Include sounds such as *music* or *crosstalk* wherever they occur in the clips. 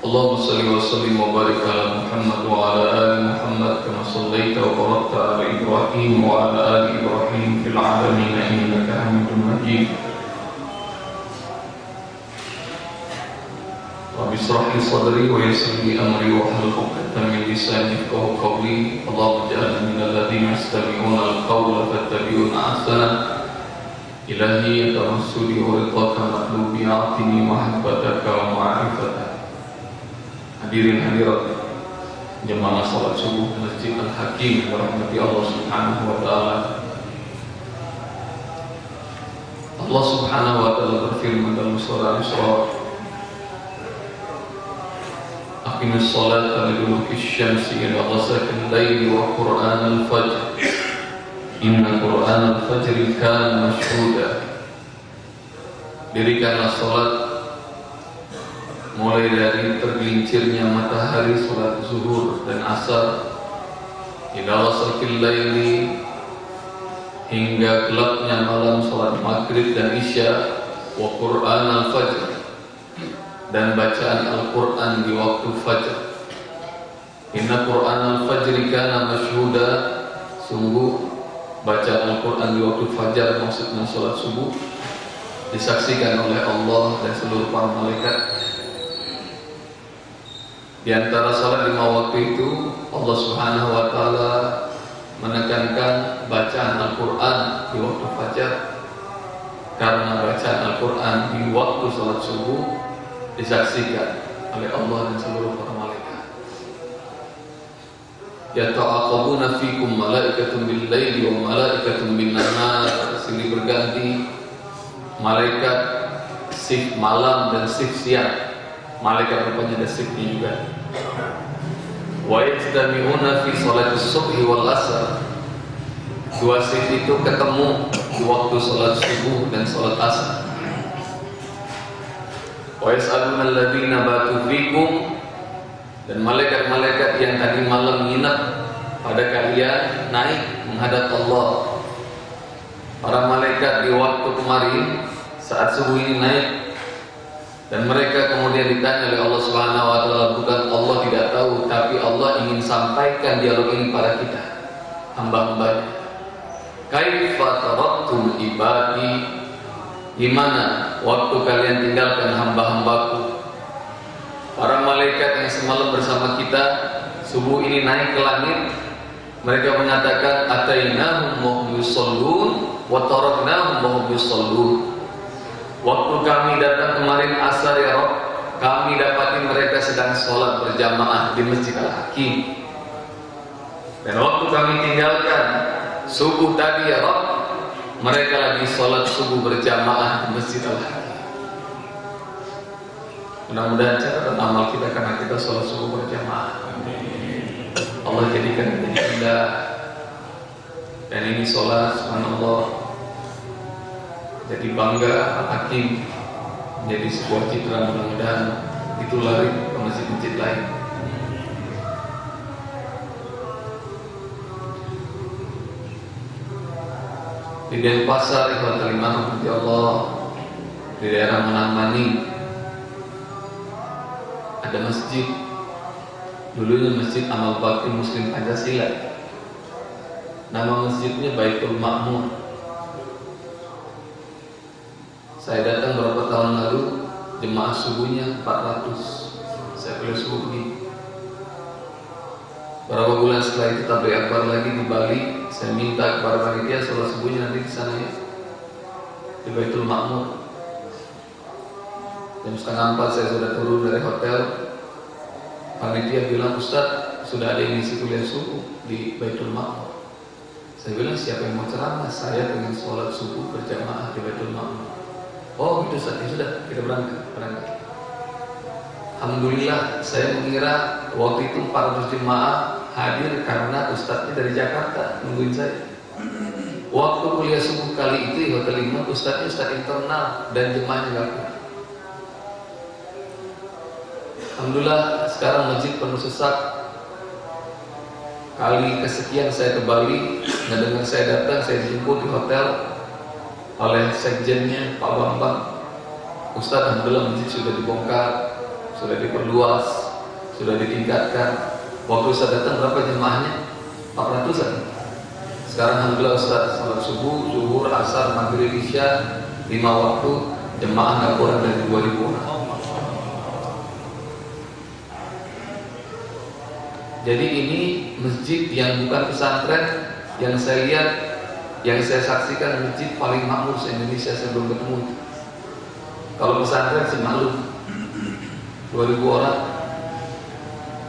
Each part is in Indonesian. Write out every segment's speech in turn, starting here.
اللهم صل وسلم وبارك على محمد وعلى آل محمد كما صليت وباركت على إبراهيم وعلى آل إبراهيم في العالمين إنك حميد مجيد. رب اشرح لي صدري ويسر لي أمري واحلل عقدة من لساني يفقهوا قولي. اللهم اجعلنا من الذين يستمعون القول فاتبعون أحسنه. إلهي توسلي ورضاك مطلوبي أعطني محبتك ومعرفتك. Hadirin hadirat jemaah salat subuh Masjid Al-Hakim warahmati Allah Subhanahu wa taala. Allah Subhanahu wa taala berfirman dalam surah Al-Isra Aqimus salata liduluki syamsi ila ghasaqil layli wa qur'an al-fajr Inna al-fajr kana mashhuda Dirikanlah salat mulai dari tergelincirnya matahari salat zuhur dan asar ila ghasaqil layli hingga gelapnya malam salat maghrib dan isya wa qur'an al-fajr dan bacaan Al-Quran di waktu Fajr. Inna Quran Al-Fajr kana masyhuda sungguh bacaan Al-Quran di waktu Fajar maksudnya sholat subuh disaksikan oleh Allah dan seluruh para malaikat. Di antara sholat lima waktu itu Allah Subhanahu Wa Taala menekankan bacaan Al-Quran di waktu Fajar karena bacaan Al-Quran di waktu sholat subuh disaksikan oleh Allah dan seluruh para malaikat. Ya ta'aqabuna fikum malaikatun bil laili wa malaikatun bin nahar silih berganti malaikat shift malam dan shift siang. Malaikat rupanya ada shiftnya juga. Wa yajtami'una fi salati subhi wal asar. Dua shift itu ketemu di waktu salat subuh dan salat asar. Wa yas'aluna alladziina batu fikum dan malaikat-malaikat yang tadi malam nginep pada kalian naik menghadap Allah. Para malaikat di waktu kemarin saat subuh ini naik dan mereka kemudian ditanya oleh Allah Subhanahu wa taala bukan Allah tidak tahu tapi Allah ingin sampaikan dialog ini pada kita. Hamba-hambanya. Kaifa taraktum ibadi? Gimana waktu kalian tinggalkan hamba-hambaku? Para malaikat yang semalam bersama kita Subuh ini naik ke langit. Mereka mengatakan Atainahum Wataraknahum mahum yusallun Waktu kami datang kemarin asar ya Rob Kami dapati mereka sedang sholat berjamaah di Masjid Al-Hakim Dan waktu kami tinggalkan Subuh tadi ya Rob mereka lagi sholat subuh berjamaah di Masjid Al-Hakim. Mudah-mudahan catatan amal kita karena kita sholat subuh berjamaah. Allah jadikan menjadi indah. Dan ini sholat, subhanallah, jadi bangga Al-Hakim menjadi sebuah citra mudah-mudahan itu lari ke masjid-masjid lain. di Denpasar Ikhwan Iman Allah di daerah Menangmani ada masjid. Dulunya masjid Amal Bakti Muslim Pancasila. Nama masjidnya Baitul Makmur saya datang beberapa tahun lalu jemaah subuhnya 400 saya pilih subuh ini Berapa bulan setelah itu tabligh akbar lagi di Bali, saya minta kepada panitia sholat subuhnya nanti di sana ya di Baitul Makmur. Jam setengah empat saya sudah turun dari hotel. Panitia bilang Ustaz sudah ada yang isi kuliah subuh di Baitul Makmur. Saya bilang siapa yang mau ceramah? Saya ingin sholat subuh berjamaah di Baitul Makmur. Oh gitu Ustaz, ya sudah kita berangkat berangkat. Alhamdulillah saya mengira waktu itu 400 jemaah hadir karena ustadznya dari Jakarta nungguin saya. Waktu kuliah subuh kali itu di Hotel Iman ustadznya ustadz internal dan jemaahnya nggak kuat. Alhamdulillah sekarang masjid penuh sesak. Kali kesekian saya ke Bali, nah dengan saya datang saya dijemput di hotel oleh sekjennya Pak Bambang. Ustadz Alhamdulillah masjid sudah dibongkar, sudah diperluas, sudah ditingkatkan. Waktu saya datang berapa jemaahnya? 400-an. Sekarang alhamdulillah Ustaz salat subuh, zuhur, asar, maghrib, isya, lima waktu jemaah nggak kurang dari 2000 orang. Jadi ini masjid yang bukan pesantren yang saya lihat, yang saya saksikan masjid paling makmur se Indonesia sebelum ketemu. Kalau pesantren sih malu, 2000 orang.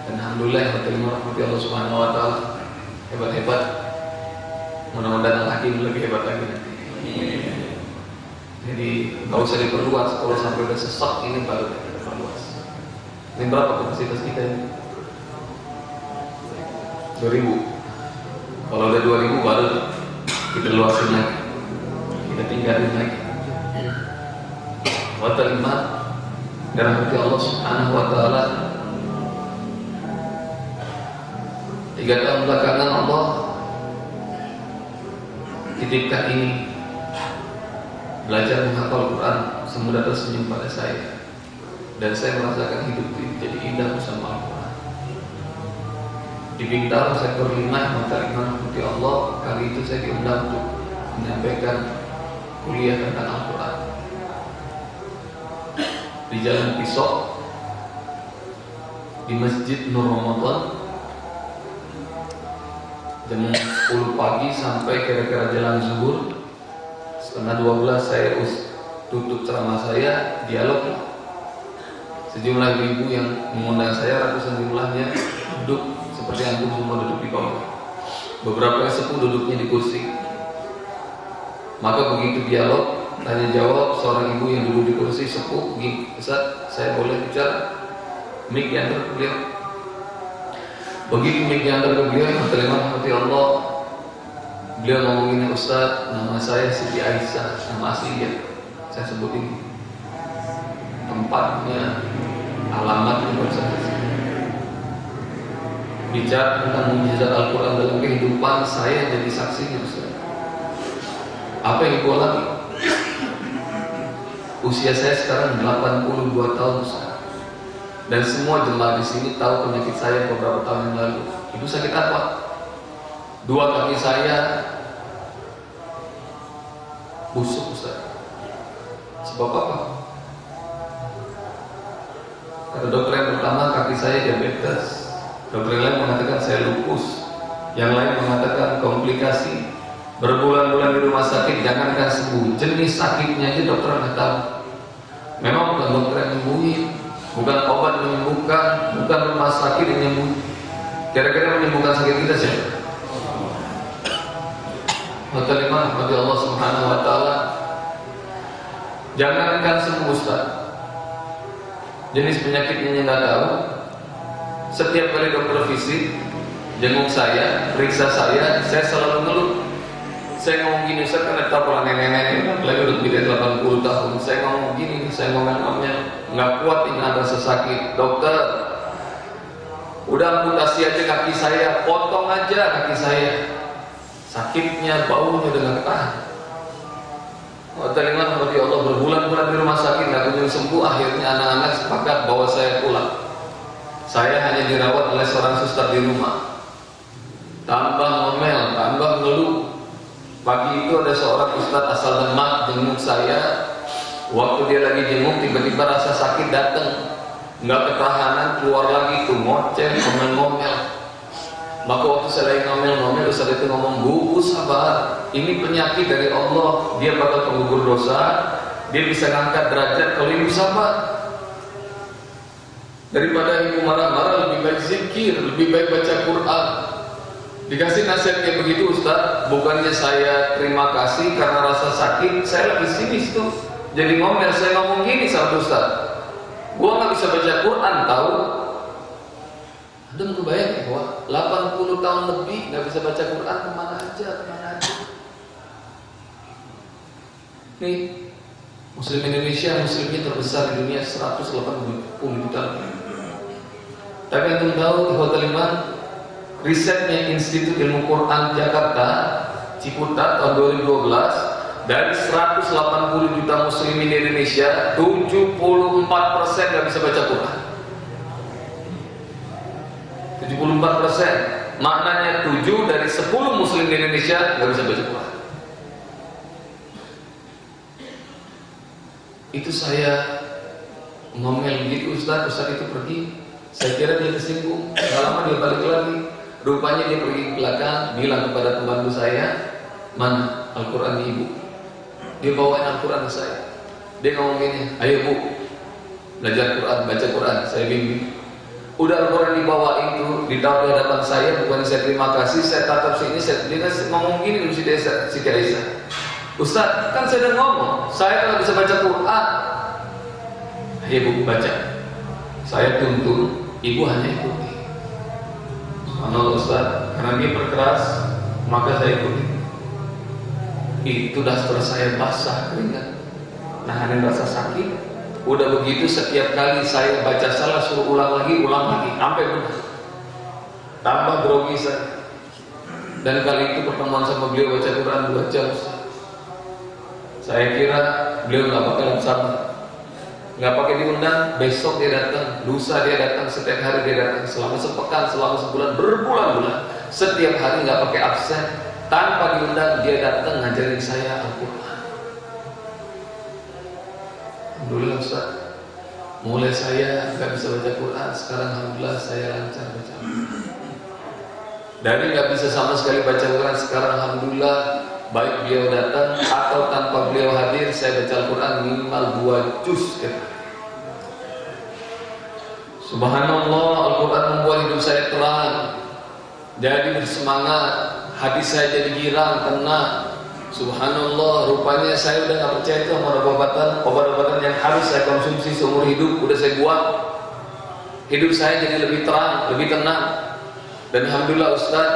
Dan alhamdulillah yang berterima kasih Allah Subhanahu wa taala. Hebat-hebat. Mudah-mudahan lagi lebih hebat lagi jadi nggak usah diperluas. Kalau sampai udah sesak ini baru diperluas ini berapa kapasitas kita ini? 2000 kalau udah 2000 baru kita luasin lagi. Kita tinggalin lagi. Wa terima karena hati Allah Subhanahu wa taala. Tiga tahun belakangan Allah titipkan ini belajar menghafal Quran semudah tersenyum pada saya. Dan saya merasakan hidup ini jadi indah bersama Al-Quran di Bintaro sektor 5 mata iman hati Allah. Kali itu saya diundang untuk menyampaikan kuliah tentang Al-Quran. Di Jalan Pisok di Masjid Nur Ramadan jam 10 pagi sampai kira-kira jalan zuhur setengah 12 saya us tutup ceramah saya dialog sejumlah ibu yang mengundang saya ratusan jumlahnya duduk seperti antum semua duduk di bawah beberapa sepuh duduknya di kursi. Maka begitu dialog tanya jawab seorang ibu yang duduk di kursi sepuh Ustaz saya boleh bicara? Mic yang beliau. Begitu mic yang beliau terima hati Allah. Beliau ngomong ini Ustaz nama saya Siti Aisyah nama asli ya saya sebut ini tempatnya alamatnya Ustaz bicara tentang mujizat Al-Quran dalam kehidupan saya jadi saksinya Ustaz apa yang ibu alami Usia saya sekarang 82 tahun Dan semua jemaah di sini tahu penyakit saya beberapa tahun yang lalu. Itu sakit apa? Dua kaki saya busuk Ustaz. Sebab apa? Kata dokter yang pertama kaki saya diabetes. Dokter lain mengatakan saya lupus. Yang lain mengatakan komplikasi berbulan-bulan di rumah sakit jangankan sembuh. Jenis sakitnya aja dokter nggak tahu. Memang bukan dokter yang menyembuhin bukan obat menyembuhkan bukan rumah sakit yang menyembuh kira-kira menyembuhkan sakit kita siapa? Maka lima bagi Allah Subhanahu Wa Taala jangankan sembuh Ustaz. Jenis penyakitnya nggak tahu setiap kali dokter visit jenguk saya periksa saya saya selalu ngeluh saya ngomong gini, saya kan tahu nenek-nenek lagi udah lebih dari 80 tahun. Saya ngomong gini, saya ngomong-ngomongnya nggak kuat ini ada sesakit. Dokter, udah amputasi aja kaki saya, potong aja kaki saya. Sakitnya, baunya udah nggak ketahan. Terima seperti Allah berbulan-bulan di rumah sakit nggak kunjung sembuh. Akhirnya anak-anak sepakat bawa saya pulang. Saya hanya dirawat oleh seorang suster di rumah. Tambah ngomel, tambah ngeluh, Pagi itu ada seorang ustadz asal Demak jenguk saya. Waktu dia lagi jenguk tiba-tiba rasa sakit datang. Nggak ketahanan keluar lagi tuh ngoceh, ngomel-ngomel. Maka waktu saya lagi ngomel-ngomel Ustaz itu ngomong Bu sabar Ini penyakit dari Allah Dia bakal penggugur dosa Dia bisa ngangkat derajat kalau ibu sabar Daripada ibu marah-marah lebih baik zikir Lebih baik baca Quran Dikasih nasihat kayak begitu Ustaz, bukannya saya terima kasih karena rasa sakit, saya lagi sini situ. Jadi ngomel, saya ngomong gini sama Ustaz. Gua nggak bisa baca Quran, Antum bayangin bahwa 80 tahun lebih nggak bisa baca Quran ke mana aja, ke mana aja. Nih, Muslim Indonesia muslimnya terbesar di dunia 180 juta. Tapi antum tahu di Hotel Iman risetnya Institut Ilmu Quran Jakarta Ciputat tahun 2012 dari 180 juta muslimin di Indonesia 74% nggak bisa baca Quran. 74% maknanya 7 dari 10 muslim di Indonesia nggak bisa baca Quran. Itu saya ngomel gitu Ustaz Ustaz itu pergi saya kira dia tersinggung lama dia balik lagi rupanya dia pergi ke belakang bilang kepada pembantu saya Mana Al-Quran ibu? Dia bawain Al-Quran ke saya. Dia ngomong gini, ayo bu, belajar Quran, baca Quran. Saya bimbing. Udah Al-Quran dibawa itu, ditaruh di hadapan saya, bukan saya terima kasih, saya tatap sini, saya, dia ngomong gini si desa, si Aisyah. Ustaz, kan saya udah ngomong, saya kalau bisa baca Quran. Ayo bu, baca. Saya tuntun, ibu hanya ikuti. Subhanallah Ustaz, karena dia berkeras, maka saya ikuti. Itu daster saya basah keringat. Nahanin rasa sakit. Udah begitu setiap kali saya baca salah suruh ulang lagi ulang lagi. Sampai benar. Tambah grogi saya. Dan kali itu pertemuan sama beliau baca Quran dua jam saya kira beliau nggak pakai sama nggak pakai diundang besok dia datang. Lusa dia datang setiap hari dia datang. Selama sepekan selama sebulan berbulan-bulan setiap hari nggak pakai absen. Tanpa diundang dia datang ngajarin saya Al-Quran. Alhamdulillah Ustaz. Mulai saya nggak bisa baca Quran Sekarang Alhamdulillah saya lancar baca. Dari nggak bisa sama sekali baca Quran Sekarang Alhamdulillah Baik beliau datang atau tanpa beliau hadir Saya baca Al-Quran minimal dua juz. Subhanallah Al-Quran membuat hidup saya terang Jadi bersemangat hati saya jadi girang, tenang. Subhanallah, rupanya saya udah gak percaya itu sama obat-obatan, obat-obatan yang harus saya konsumsi seumur hidup, udah saya buat. Hidup saya jadi lebih terang, lebih tenang. Dan Alhamdulillah Ustaz,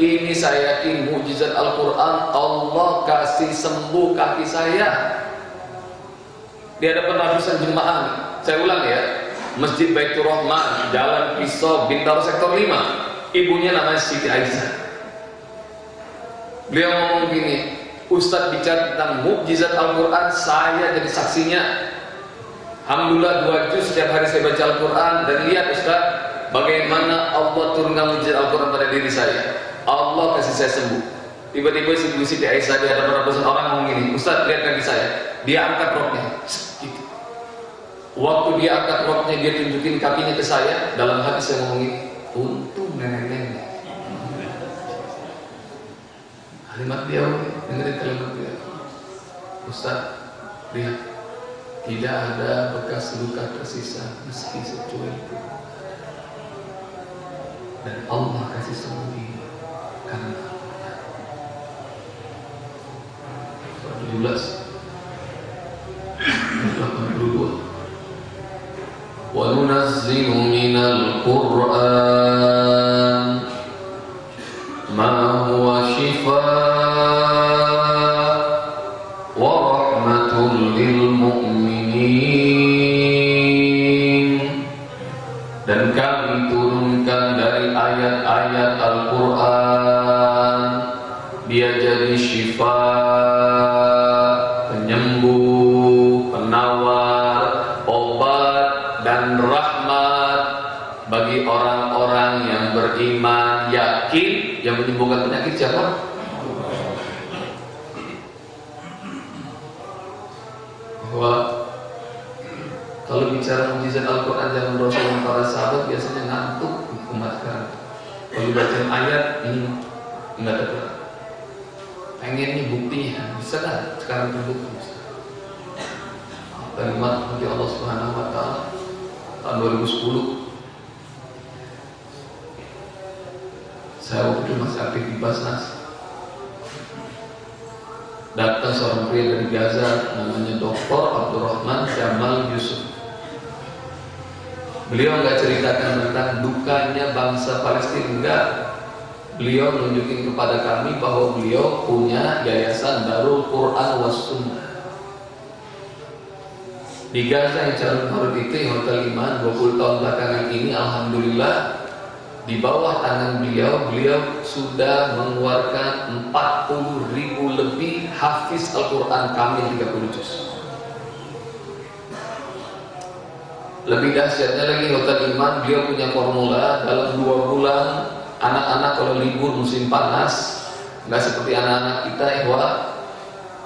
ini saya yakin mujizat Al-Quran, Allah kasih sembuh kaki saya. Di hadapan ratusan jemaah, saya ulang ya, Masjid Baitur Rahman, Jalan Pisau, Bintaro Sektor 5. Ibunya namanya Siti Aisyah. Beliau ngomong gini, Ustadz bicara tentang mukjizat Al-Quran, saya jadi saksinya. Alhamdulillah dua juz setiap hari saya baca Al-Quran dan lihat Ustadz bagaimana Allah turunkan mukjizat Al-Quran pada diri saya. Allah kasih saya sembuh. Tiba-tiba si Bu Siti Aisyah di hadapan ratusan orang ngomong gini, Ustadz lihat kaki saya. Dia angkat roknya. Gitu. Waktu dia angkat roknya, dia tunjukin kakinya ke saya. Dalam hati saya ngomong gini, untung nenek-nenek. kalimat dia dengerin kalimat dia Ustaz lihat tidak ada bekas luka tersisa meski secuil pun dan Allah kasih sembuh ini 17 82 wa nunazzilu Dan para sahabat biasanya ngantuk umat sekarang. Kalau baca ayat ini enggak ada pengen nih buktinya bisa kan sekarang terbukti kalimat bagi Allah Subhanahu Wa Taala tahun 2010 Saya waktu itu masih aktif di Basnas. Datang seorang pria dari Gaza namanya Dr. Abdurrahman Jamal Yusuf. Beliau nggak ceritakan tentang dukanya bangsa Palestina enggak. Beliau menunjukin kepada kami bahwa beliau punya yayasan Darul Quran was Sunnah. Di Gaza yang Charles Marut itu Hotel Iman 20 tahun belakangan ini Alhamdulillah di bawah tangan beliau beliau sudah mengeluarkan 40 ribu lebih hafiz Al-Quran kamil 30 juz. Lebih dahsyatnya lagi Hotel Iman Beliau punya formula dalam dua bulan Anak-anak kalau libur musim panas nggak seperti anak-anak kita Ihwa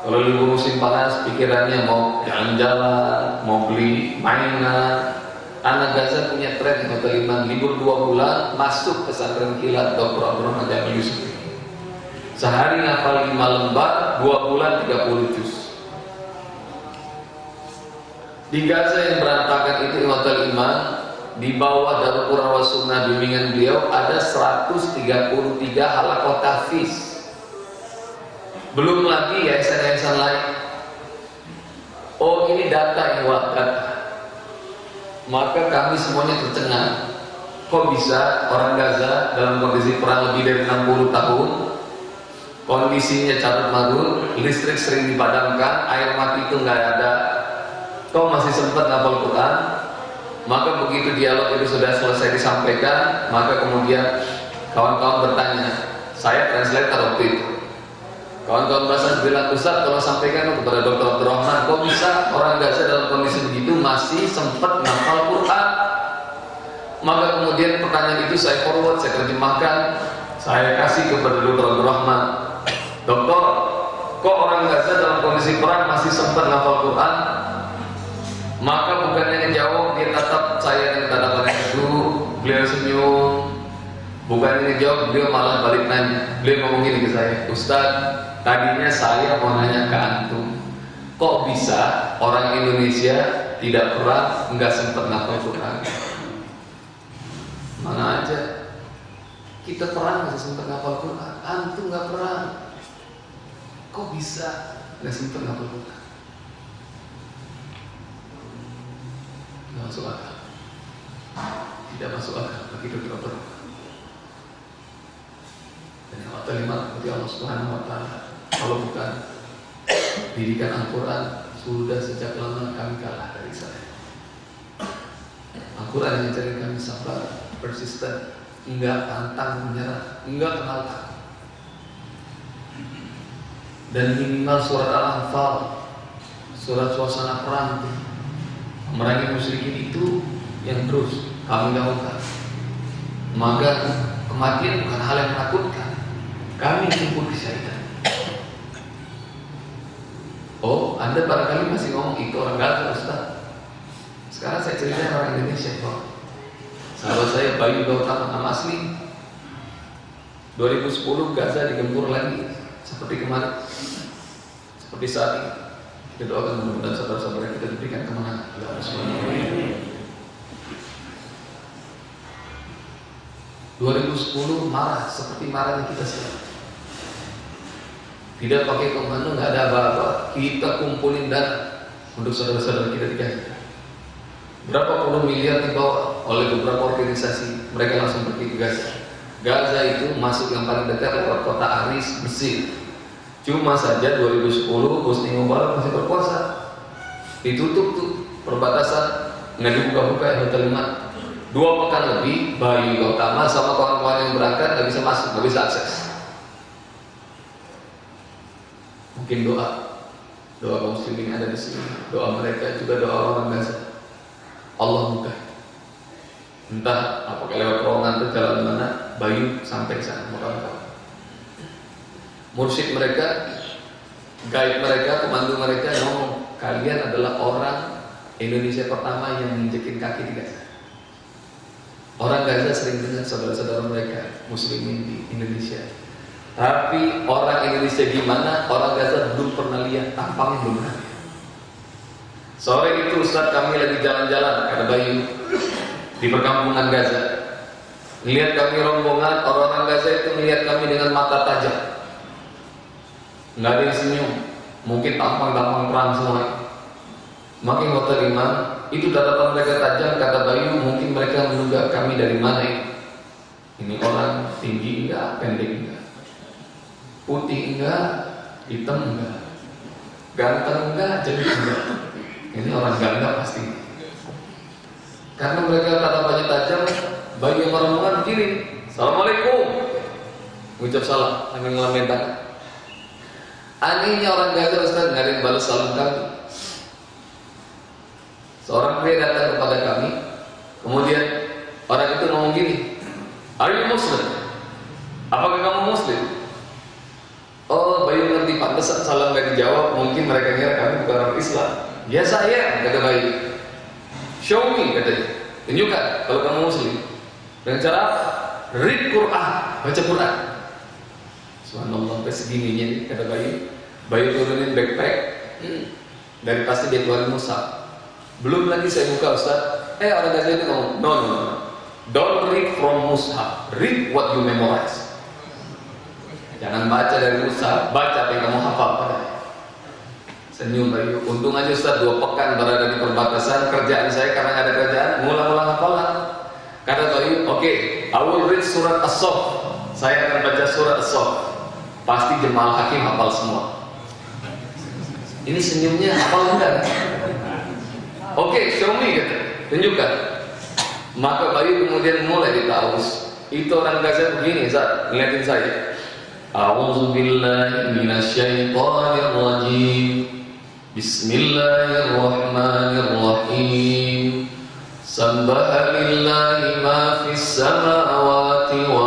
Kalau libur musim panas Pikirannya mau jalan-jalan Mau beli mainan. Anak Gaza punya tren Hotel Iman Libur dua bulan Masuk pesantren kilat Dr. Abdurrahman Jamil Yusuf Sehari ngapal lima lembar Dua bulan 30 juz di Gaza yang berantakan itu Hotel Iman di bawah Darul Quran Sunnah bimbingan beliau ada 133 halakot tahfiz. Belum lagi yayasan-yayasan lain. Oh ini data yang wakat. Maka kami semuanya tercengang. Kok bisa orang Gaza dalam kondisi perang lebih dari 60 tahun Kondisinya carut marut, listrik sering dipadamkan, air mati itu nggak ada, kau masih sempat ngapal Quran maka begitu dialog itu sudah selesai disampaikan maka kemudian kawan-kawan bertanya saya translator waktu itu kawan-kawan bahasa bilang Ustaz kalau sampaikan kepada Dr. Abdurrahman kok bisa orang Gaza dalam kondisi begitu masih sempat ngapal Quran maka kemudian pertanyaan itu saya forward saya terjemahkan saya kasih kepada Dr. Abdurrahman Dokter kok orang Gaza dalam kondisi Quran masih sempat ngapal Quran maka bukannya ngejawab dia tetap saya dengan tanda tanya itu beliau senyum. Bukannya ngejawab beliau malah balik nanya. Beliau ngomong gini ke saya Ustaz tadinya saya mau nanya ke antum kok bisa orang Indonesia tidak pernah nggak sempat ngapal Quran? Mana aja. Kita perang nggak sempat ngapal Quran? Antum nggak perang kok bisa nggak sempat ngapal Quran Tidak masuk akal. Tidak masuk akal bagi dokter Dan yang terima seperti Allah Subhanahu Wa Taala. Kalau bukan didikan Al-Quran sudah sejak lama kami kalah dari saya. Al-Quran yang mencari kami sabar, persisten, enggak pantang menyerah, enggak kenal takut. Dan minimal surat Al-Anfal, surat suasana perang merangi musyrikin itu yang terus kami lakukan maka kematian bukan hal yang menakutkan. Kami jemput kesehatan oh anda barangkali masih ngomong itu orang Gaza Ustaz. Sekarang saya cerita orang Indonesia kok sahabat saya Bayu Gautama nama asli. 2010 Gaza digempur lagi. Seperti kemarin. Seperti saat ini kita doakan mudah-mudahan saudara-saudara kita diberikan kemenangan. Ya 2010 marah seperti marahnya kita sekarang. Tidak pakai komando, nggak ada apa-apa. Kita kumpulin dana untuk saudara-saudara kita di Gaza. Berapa puluh miliar dibawa oleh beberapa organisasi. Mereka langsung pergi ke Gaza. Gaza itu masuk yang paling dekat lewat kota Aris, Mesir. Cuma saja 2010 Husni Mubarak masih berkuasa. Ditutup tuh perbatasan, nggak dibuka-buka ya hotel lima. Dua pekan lebih Bayu Gautama sama kawan-kawan yang berangkat nggak bisa masuk, nggak bisa akses. Mungkin doa, doa kaum muslimin ada di sini, doa mereka juga doa orang Gaza. Allah buka. Entah apakah lewat terowongan atau jalan mana, Bayu sampai sana, kawan-kawan mursyid mereka, guide mereka, pemandu mereka ngomong, kalian adalah orang Indonesia pertama yang menjekin kaki di Gaza. Orang Gaza sering dengar saudara-saudara mereka muslimin di Indonesia. Tapi orang Indonesia gimana? Orang Gaza belum pernah lihat tampangnya belum pernah Sore itu Ustaz kami lagi jalan-jalan kata Bayu di perkampungan Gaza. Lihat kami rombongan orang-orang Gaza itu melihat kami dengan mata tajam nggak ada yang senyum. Mungkin tampang-tampang perang semua. Makin hotel iman itu tatapan mereka tajam kata Bayu mungkin mereka menduga kami dari mana ini? Orang tinggi enggak pendek enggak putih enggak hitam enggak ganteng enggak jadi enggak ini orang ganda pasti. Karena mereka tatapannya tajam bagi yang orang begini Assalamualaikum. Ucap salam sambil ngelamin anehnya orang Gaza Ustaz nggak ada yang balas salam kami Seorang pria datang kepada kami, kemudian orang itu ngomong gini, Are you Muslim? Apakah kamu Muslim? Oh, Bayu ngerti pantesan salam gak dijawab, mungkin mereka kira kami bukan orang Islam. Ya saya, kata Bayu. Show me, katanya. Tunjukkan kalau kamu Muslim. Dengan cara Read Quran, baca Quran. Subhanallah, sampai segininya kata Bayu. Bayu turunin backpack, dari pasti dia keluarin musab. Belum lagi saya buka Ustaz. Eh orang Gaza itu ngomong, no, no, no. Don't read from mushaf. Read what you memorize. Jangan baca dari mushaf, baca apa yang kamu hafal pada. Senyum Bayu. Untung aja Ustaz dua pekan berada di perbatasan kerjaan saya karena ada kerjaan, mula-mula hafalan. Kata Bayu, oke, okay, I will read surat As-Sof. Saya akan baca surat As-Sof. Pasti Jemal Hakim hafal semua. Ini senyumnya hafal enggak? Oke, okay, show me gitu. Tunjukkan. Maka Bayu kemudian mulai ditaus. Itu orang Gaza begini, saat ngeliatin saya. A'udzu billahi minasyaitonir rajim. Bismillahirrahmanirrahim. Sabbaha lillahi ma fis samawati wa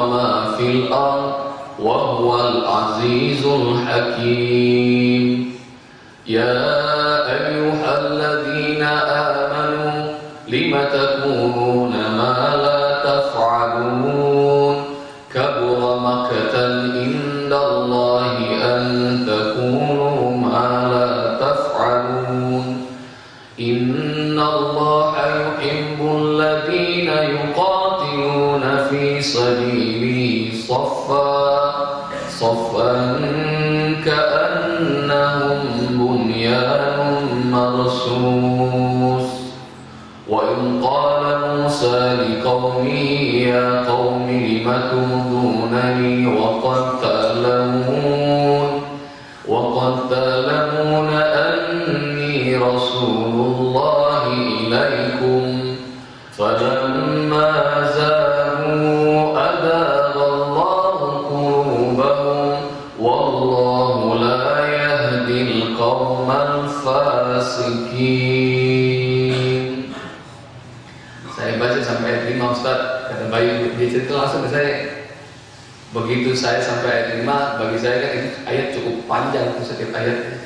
begitu saya sampai ayat 5 bagi saya kan ini ayat cukup panjang setiap ayat.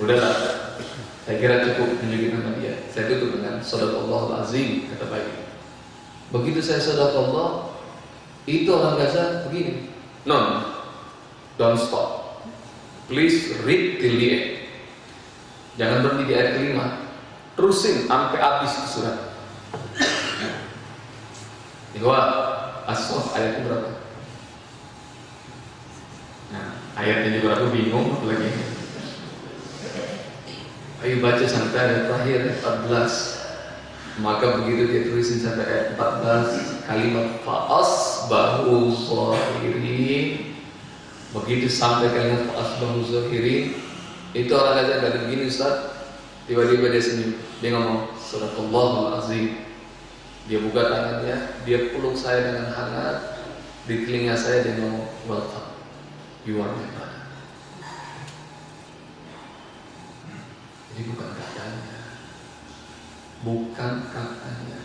Udahlah saya kira cukup menunjukin nama dia. Saya tutup dengan Allah azim kata Bayu begitu saya Allah itu orang Gaza begini. Non don't stop. Please read till the end. Jangan berhenti di ayat kelima. Terusin sampai habis surat Dua As-Sof ayatnya berapa? Nah, ayatnya juga aku bingung lagi. Ayo baca sampai ayat terakhir 14 Maka begitu dia tulisin sampai ayat 14 Kalimat fa'as bahu zahiri Begitu sampai kalimat fa'as bahu zahiri Itu orang aja dari begini Ustaz. Tiba-tiba dia senyum. Dia ngomong Surat Allah azim dia buka tangannya, dia peluk saya dengan hangat. Di telinga saya dia ngomong, welcome, brother. Jadi bukan katanya, bukan katanya.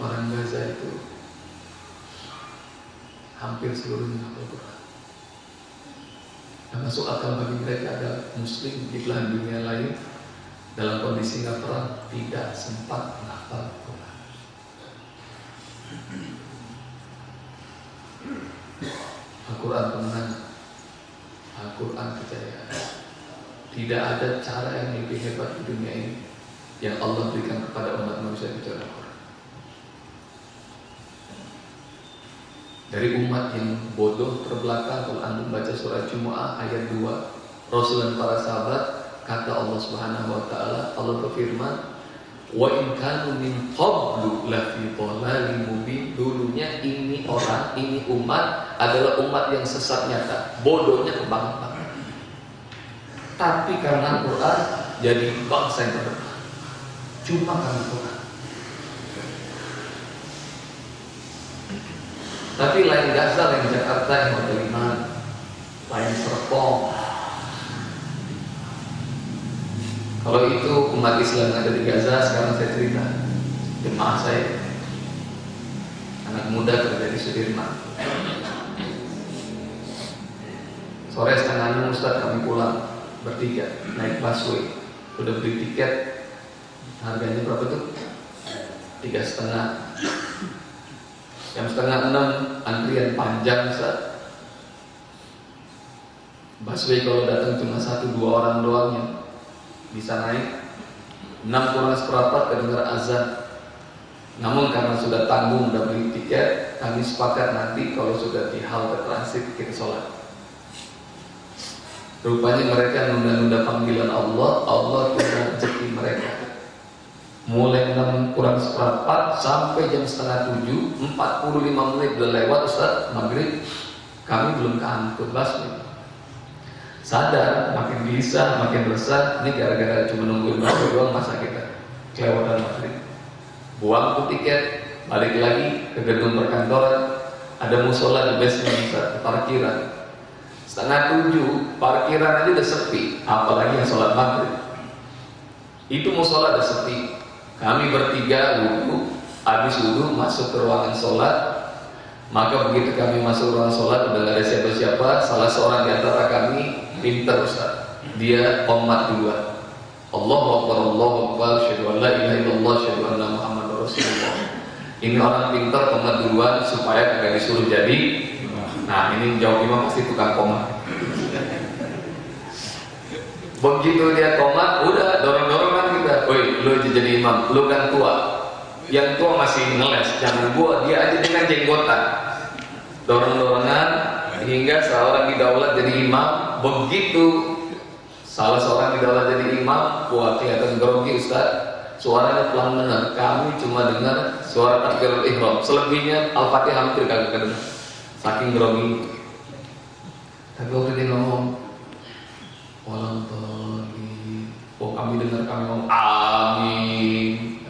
Orang Gaza itu hampir seluruhnya hafal Quran. Dan masuk akal bagi mereka ada Muslim di belahan dunia lain dalam kondisi nggak perang tidak sempat menghafal Quran. Al-Quran kemenangan Al-Quran kejayaan Tidak ada cara yang lebih hebat di dunia ini Yang Allah berikan kepada umat manusia kecuali Al-Quran Dari umat yang bodoh terbelakang Kalau anda membaca surah Jumu'ah ayat 2 Rasul dan para sahabat Kata Allah subhanahu wa ta'ala Allah berfirman Wa in kanu min qablu la fi dhalalin mubin. Dulunya ini orang, ini umat adalah umat yang sesat nyata, bodohnya kebangetan. Tapi karena Quran jadi bangsa yang terdepan. Cuma karena Quran. Tapi lain Gaza, lain Jakarta, yang Hotel Iman, lain Serpong, Kalau itu umat Islam yang ada di Gaza sekarang saya cerita. Jemaah saya. Anak muda kerja di Sudirman. Sore setengah enam Ustaz kami pulang bertiga naik busway. Udah beli tiket. Harganya berapa tuh? Tiga setengah. Jam setengah enam antrian panjang Ustaz. Busway kalau datang cuma satu dua orang doang yang bisa naik. Enam kurang seperempat kedengar azan namun karena sudah tanggung dan beli tiket kami sepakat nanti kalau sudah di halte transit kita sholat. Rupanya mereka nunda-nunda panggilan Allah Allah tunda rezeki mereka. Mulai enam kurang seperempat sampai jam setengah tujuh 45 menit udah lewat Ustaz maghrib. Kami belum keangkut busway sadar, makin gelisah, makin resah. Ini gara-gara cuma nungguin waktu doang masa kita kelewatan maghrib. Buang tuh tiket, balik lagi ke gedung perkantoran. Ada musola di basement, parkiran. Setengah tujuh, parkiran aja udah sepi, apalagi yang sholat maghrib. Itu musola udah sepi. Kami bertiga wudhu, habis wudhu masuk ke ruangan sholat, maka begitu kami masuk ruangan sholat udah gak ada siapa-siapa, salah seorang di antara kami pintar Ustaz. Dia komat duluan. Allahu Akbar, Allahu Akbar, syahadu an la ilaha illallah, syahadu anna Muhammad Rasulullah. Ini orang pintar komat duluan supaya kagak disuruh jadi. Nah, ini jauh imam pasti tukang komat. Begitu dia komat, udah dorong-dorongan kita. Woi, lu jadi imam, lu kan tua. Yang tua masih ngeles, jangan gua, dia aja dengan jenggotan. Dorong-dorongan hingga seorang didaulat jadi imam, begitu salah seorang dalam jadi imam buat kelihatan grogi Ustaz. Suaranya pelan benar kami cuma dengar suara takbir ihram. Selebihnya al-fatihah hampir kagak kedengar. Saking grogi. Tapi waktu dia ngomong walau oh kami dengar kami ngomong amin.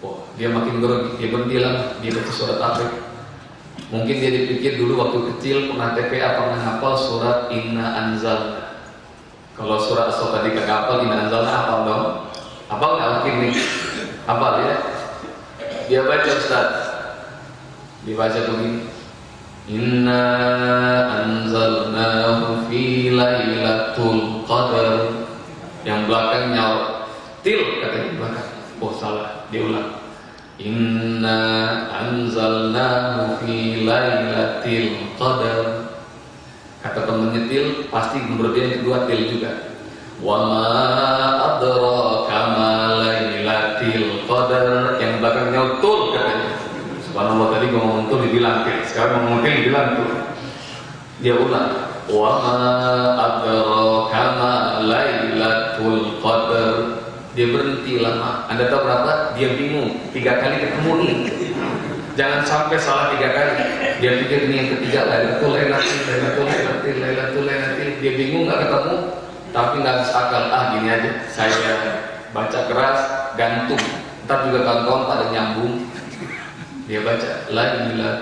Oh dia makin grogi. Dia berdiam dia baca surat tabrik Mungkin dia dipikir dulu waktu kecil pernah TPA pernah hafal surat Inna Anzal. Kalau surat asal tadi kagak hafal Inna Anzalna hafal dong? Hafal nggak mungkin nih? Hafal ya? Dia baca Ustaz. Dibaca begini. Inna anzalnahu fi lailatul qadar. Yang belakangnya til katanya belakang. Oh salah, dia Inna anzalnahu fi lailatul qadar. Kata temannya til Pasti menurut dia yang kedua til juga. Wa ma adraka ma lailatul qadar. Yang belakangnya tul katanya. Subhanallah tadi gue ngomong tul dibilang til. Sekarang ngomong til dibilang tul. Dia ulang Wa ma adraka ma lailatul qadar. Dia berhenti Anda tahu berapa? Dia bingung. Tiga kali ketemu nih. Jangan sampai salah tiga kali. Dia pikir ini yang ketiga Lailatul Lailatul Lailatul Lailatul Lailatul Lailatul. Dia bingung nggak ketemu. Tapi nggak habis akal. Ah gini aja. Saya baca keras, gantung. Ntar juga kawan-kawan pada nyambung. Dia baca Lailat.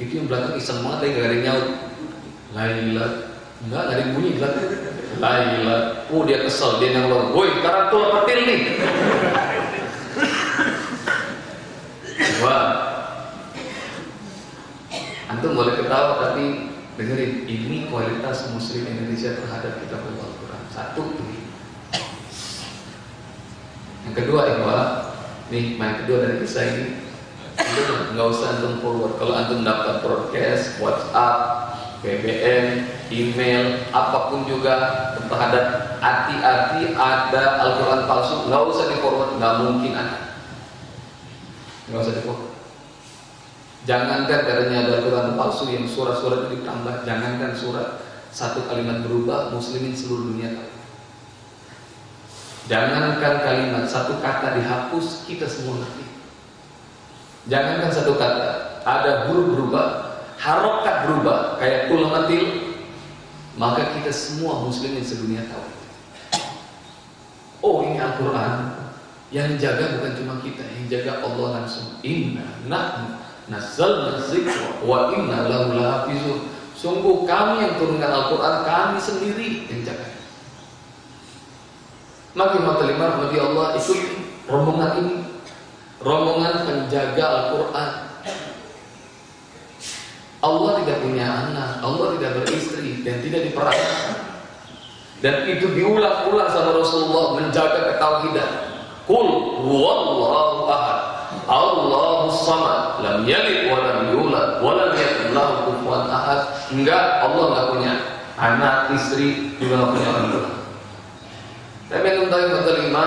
Itu yang belakang iseng banget, tapi gak ada nyaut. Lailat. Enggak, gak ada bunyi belakang. Laila. Oh dia kesel, dia nanggung. Woi, sekarang tuh petil nih. Wah. Antum boleh ketawa tapi dengerin ini kualitas muslim Indonesia terhadap kitab Al-Quran. Satu Yang kedua ya nih yang kedua dari kisah ini nggak usah antum forward kalau antum dapat broadcast WhatsApp BBM email apa pun juga terhadap hati-hati ada Al-Quran palsu nggak usah di forward nggak mungkin ada. Nggak usah di forward jangankan katanya ada Al-Quran palsu yang surat-surat itu ditambah jangankan surat satu kalimat berubah muslimin seluruh dunia tahu. Jangankan kalimat satu kata dihapus kita semua ngerti. Jangankan satu kata ada huruf berubah, harokat berubah kayak kul matil, maka kita semua muslimin sedunia tahu. Oh ini Al-Quran yang jaga bukan cuma kita, yang jaga Allah langsung. Inna nahnu nazzalna dzikra wa inna lahu lahafizun. Sungguh kami yang turunkan Al-Quran, kami sendiri yang jaga. Maka mata lima Nabi Allah ikut rombongan ini Rombongan penjaga Al-Quran Allah tidak punya anak Allah tidak beristri dan tidak diperhatikan Dan itu diulang-ulang sama Rasulullah Menjaga ketauhidan. Kul huwallahu ahad. Allahu samad. Lam yalid wa lam yulad Wa lam yakun lahu kufuwan ahad. Enggak, Allah enggak punya anak, istri, juga enggak punya orang tua. Tapi yang yang kelima,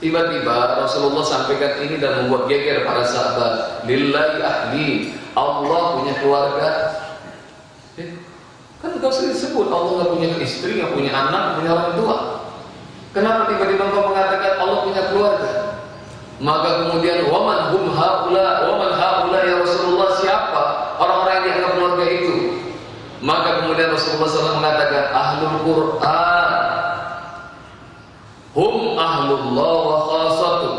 tiba-tiba Rasulullah sampaikan ini dan membuat geger para sahabat. Lillahi ahli, Allah punya keluarga. Eh, kan kau sering sebut Allah nggak punya istri, nggak punya anak, punya orang tua. Kenapa tiba-tiba kau mengatakan Allah punya keluarga? Maka kemudian waman hum haula, waman haula ya Rasulullah siapa orang-orang yang dianggap keluarga itu? Maka kemudian Rasulullah SAW mengatakan ahlul Quran Hum ahlullah wa khasatu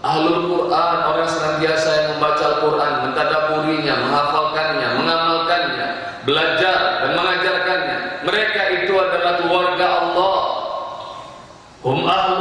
Ahlul Quran Orang senantiasa yang membaca Al-Quran Mentadaburinya, menghafalkannya Mengamalkannya, belajar dan mengajarkannya Mereka itu adalah keluarga Allah. Hum ahlullah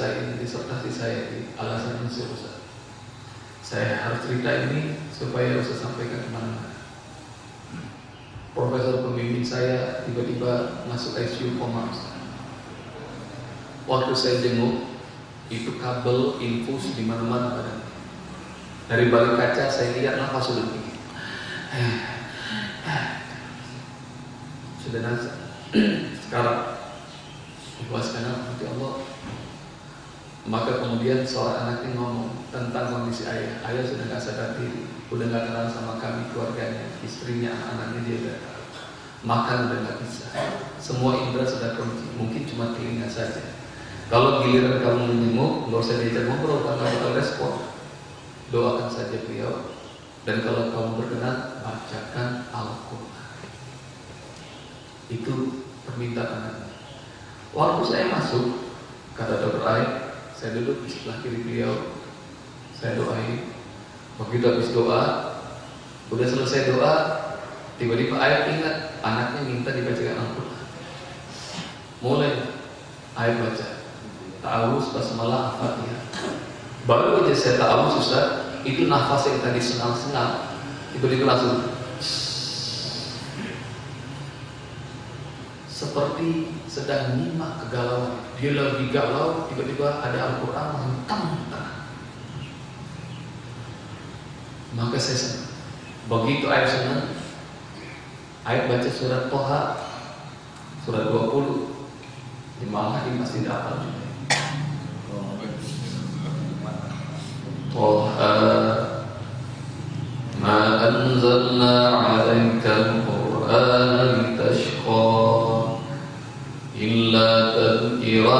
Nyelesain disertasi saya di alasan Mesir Ustaz saya harus cerita ini supaya bisa sampaikan ke mana-mana. Profesor pembimbing saya tiba-tiba masuk ICU koma. Waktu saya jenguk, itu kabel infus di mana-mana pada Dari balik kaca saya lihat nafas sudah tinggi. Sudah nasa. Sekarang ikhlaskan nanti Allah maka kemudian seorang anaknya ngomong tentang kondisi ayah. Ayah sudah nggak sadar diri, udah nggak kenal sama kami keluarganya, istrinya, anaknya dia udah makan udah nggak bisa. Semua indera sudah kunci, mungkin cuma telinga saja. Kalau giliran kamu menjenguk, nggak usah diajak ngobrol karena bakal respon. Doakan saja beliau. Dan kalau kamu berkenan, bacakan Al-Quran. Itu permintaan Waktu saya masuk, kata dokter Aik, saya duduk di sebelah kiri beliau. Saya doain. Begitu habis doa udah selesai doa tiba-tiba ayat ingat anaknya minta dibacakan Al-Quran. Mulai ayat baca. Ta'awus basmalah al-fatihah baru aja saya ta'awus Ustaz. Itu nafas yang tadi senang-senang tiba-tiba langsung seperti sedang nyimak kegalauan. Dia lagi galau, tiba-tiba ada Al-Quran menghentam Maka saya senang. Begitu ayat senang, ayat baca surat Toha, surat 20, di mana di masjid apa juga. Toha,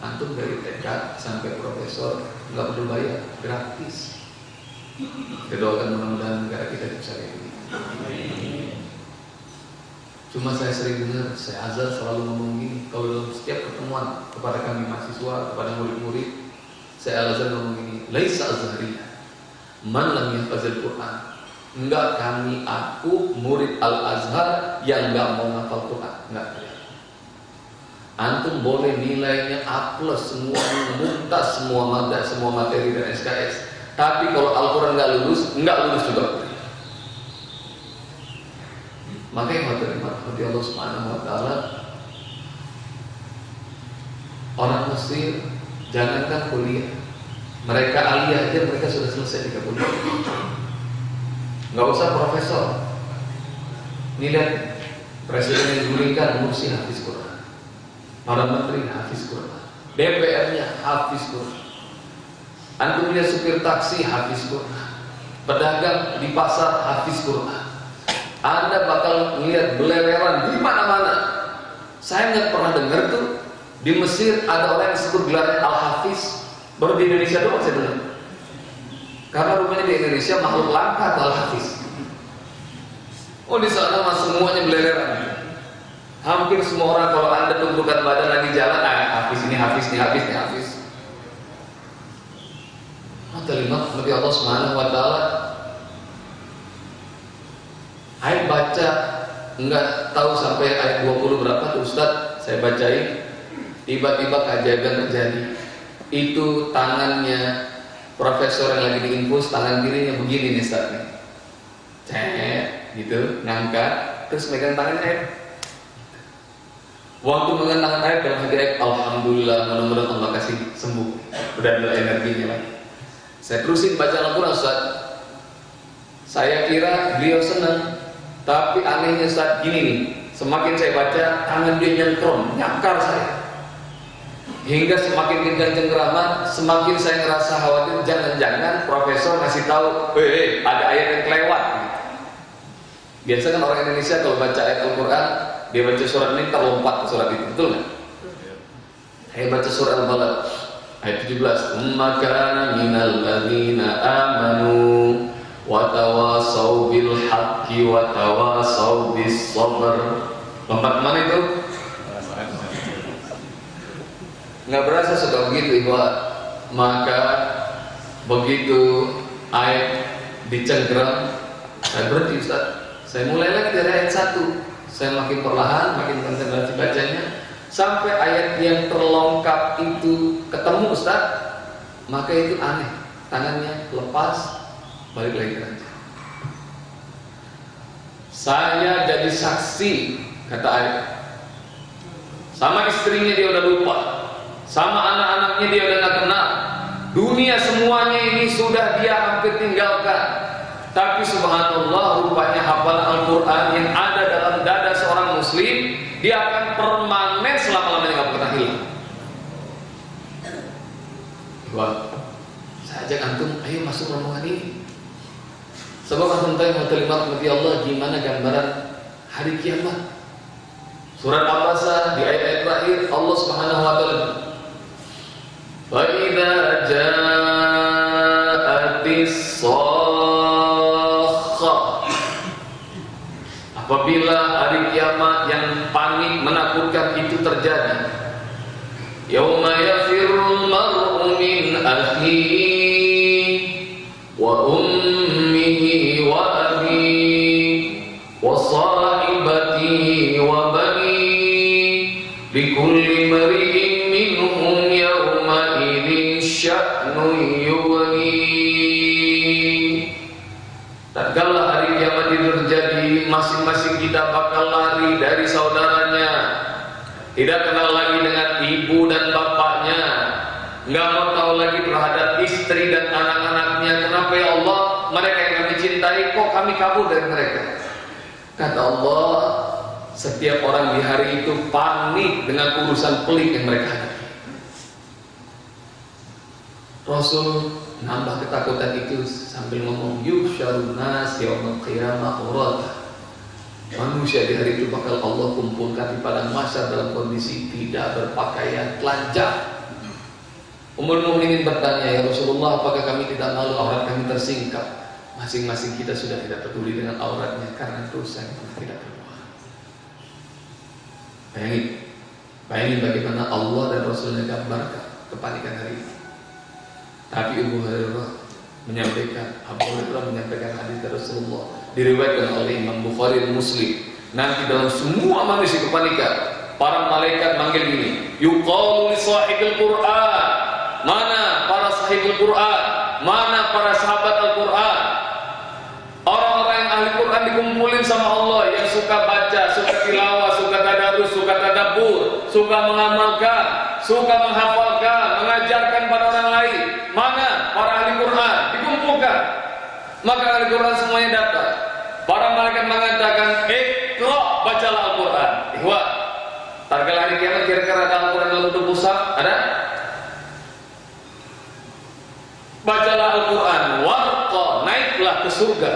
Antum dari TK sampai profesor nggak perlu bayar, gratis. Kita doakan mudah-mudahan negara kita bisa ini. Cuma saya sering dengar, saya azal selalu ngomong gini, kalau dalam setiap pertemuan kepada kami mahasiswa, kepada murid-murid, saya al azhar ngomong gini, laisa azhariyah, man lam yahfazil Quran. Enggak kami, aku murid al azhar yang enggak mau ngapal Quran, enggak Antum boleh nilainya A plus semua muntas semua mada semua materi dan SKS. Tapi kalau Al-Quran nggak lulus, nggak lulus juga. Maka yang materi materi Allah Subhanahu Wa Taala orang Mesir jangankan kuliah, mereka aliyah aja mereka sudah selesai tiga bulan. Nggak usah profesor. Ini lihat presiden yang digulingkan mursi hafiz Quran. Para menteri hafiz Quran. DPR-nya hafiz Quran. Antum supir taksi hafiz Quran. Pedagang di pasar hafiz Quran. Anda bakal melihat beleweran di mana-mana. Saya nggak pernah dengar tuh di Mesir ada orang yang disebut gelarnya Al Hafiz. Baru di Indonesia doang saya dengar. Karena rumahnya di Indonesia makhluk langka Al Hafiz. Oh di sana mas semuanya beleweran. Hampir semua orang kalau anda tumpukan badan lagi jalan, ah, habis ini, habis ini, habis ini, habis. Lima, Nabi Allah Subhanahu Wa Taala. Ayat baca enggak tahu sampai ayat 20 berapa tuh Ustaz saya bacain tiba-tiba keajaiban terjadi itu tangannya profesor yang lagi diinfus tangan kirinya begini nih Ustaz nih gitu ngangkat terus megang tangannya air Waktu mengenang air dalam hati Alhamdulillah mudah-mudahan Allah kasih sembuh. Udah ada energinya. Saya terusin baca Al-Quran Ustaz. Saya kira beliau senang, tapi anehnya saat gini nih, semakin saya baca tangan dia nyentrom, nyakar saya. Hingga semakin kencang cengkeraman, semakin saya ngerasa khawatir jangan-jangan profesor ngasih tahu, "Eh, ada ayat yang kelewat." Biasa kan orang Indonesia kalau baca ayat Al-Quran dia baca surat ini terlompat ke surat itu, betul nggak? Saya baca surat Al-Balad ayat 17. Maka minal ladina amanu wa tawasaw bil haqqi wa tawasaw bis sabr. Lompat mana itu? Nggak berasa suka begitu ibu. Maka begitu ayat dicengkeram, saya berhenti Ustaz. Saya mulai lagi dari ayat 1 saya makin perlahan, makin konsentrasi bacanya sampai ayat yang terlongkap itu ketemu Ustaz, maka itu aneh. Tangannya lepas, balik lagi ke. Saya jadi saksi, kata ayat. Sama istrinya dia udah lupa, sama anak-anaknya dia udah gak kenal. Dunia semuanya ini sudah dia hampir tinggalkan. Tapi subhanallah rupanya hafalan Al-Quran yang ada muslim Dia akan permanen selama-lamanya gak pernah hilang. Wah, saya ajak antum, ayo masuk rombongan ini. Sebab antum tahu terlibat mati Allah gimana gambaran hari kiamat? Surat Al-Baqarah di ayat-ayat terakhir Allah Subhanahu wa taala. Wa idza ja'atis Apabila kiamat yang panik menakutkan itu terjadi. Yauma yafirul mar'u min akhihi istri dan anak-anaknya. Kenapa ya Allah? Mereka yang kami cintai, kok kami kabur dari mereka? Kata Allah, setiap orang di hari itu panik dengan urusan pelik yang mereka hadapi. Rasul nambah ketakutan itu sambil ngomong yusyarun nas yaumul qiyamah urata manusia di hari itu bakal Allah kumpulkan di padang mahsyar dalam kondisi tidak berpakaian telanjang Ummul Mukminin bertanya, "Ya Rasulullah, apakah kami tidak malu aurat kami tersingkap?" Masing-masing kita sudah tidak peduli dengan auratnya karena dosa yang pernah kita. Bayangin, bayangin bagaimana Allah dan Rasulnya gambarkan kepanikan hari ini. Tapi Ibu Hurairah menyampaikan, Abu Hurairah menyampaikan hadis dari Rasulullah diriwayatkan oleh Imam Bukhari dan Muslim. Nanti dalam semua manusia kepanikan, para malaikat manggil ini, yuqalu li sahibil Qur'an. Mana para sahibul Quran? Mana para sahabat Al-Quran? Orang-orang yang ahli Quran dikumpulin sama Allah yang suka baca, suka tilawah, suka tadarus, suka tadabbur, suka mengamalkan, suka menghafalkan, mengajarkan pada orang lain. Mana para ahli Quran dikumpulkan? Maka ahli Quran semuanya datang. Para malaikat mengatakan, "Iqra, bacalah Al-Quran." Ihwa, Targal hari kiamat kira-kira ada Al-Quran dalam bentuk pusat? Ada? Bacalah Al-Quran, warqa, naiklah ke surga.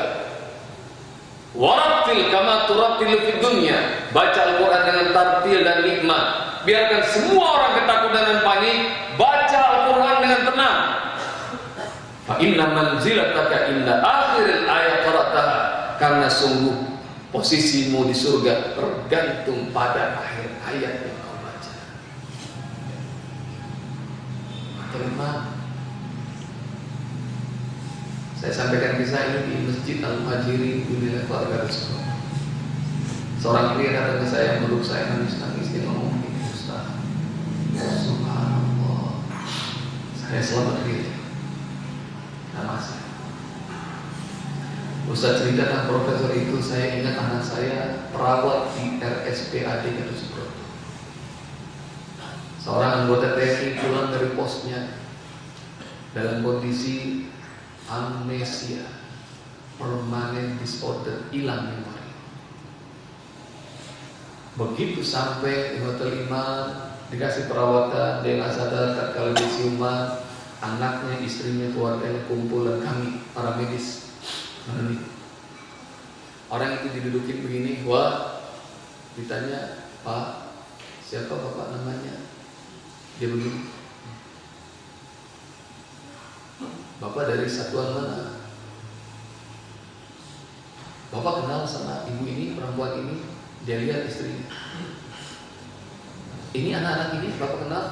Warattil kama turattil fid dunya. Baca Al-Quran dengan tartil dan nikmat. Biarkan semua orang ketakutan dan panik, baca Al-Quran dengan tenang. Fa inna manzilataka inda akhir ayat qara'taha. Karena sungguh posisimu di surga tergantung pada akhir ayat yang kau baca. Terima saya sampaikan kisah ini di Masjid Al-Muhajirin di wilayah keluarga Rasulullah. Seorang pria datang ke saya meluk saya nangis-nangis dia ngomong begini Ustaz. Subhanallah. Saya selamat diri. Nama saya. Ustaz tentang profesor itu saya ingat anak saya perawat di RSPAD Subroto. Seorang anggota TNI pulang dari posnya dalam kondisi amnesia. Permanen disorder. Hilang memori. Begitu sampai di hotel Iman dikasih perawatan dia nggak sadar kalau di siuman anaknya istrinya keluarganya kumpul dan kami para medis meneliti orang itu didudukin begini wah ditanya pak siapa bapak namanya? Dia begini Bapak dari satuan mana? Bapak kenal sama ibu ini, perempuan ini, dia lihat istrinya. Ini anak-anak ini Bapak kenal?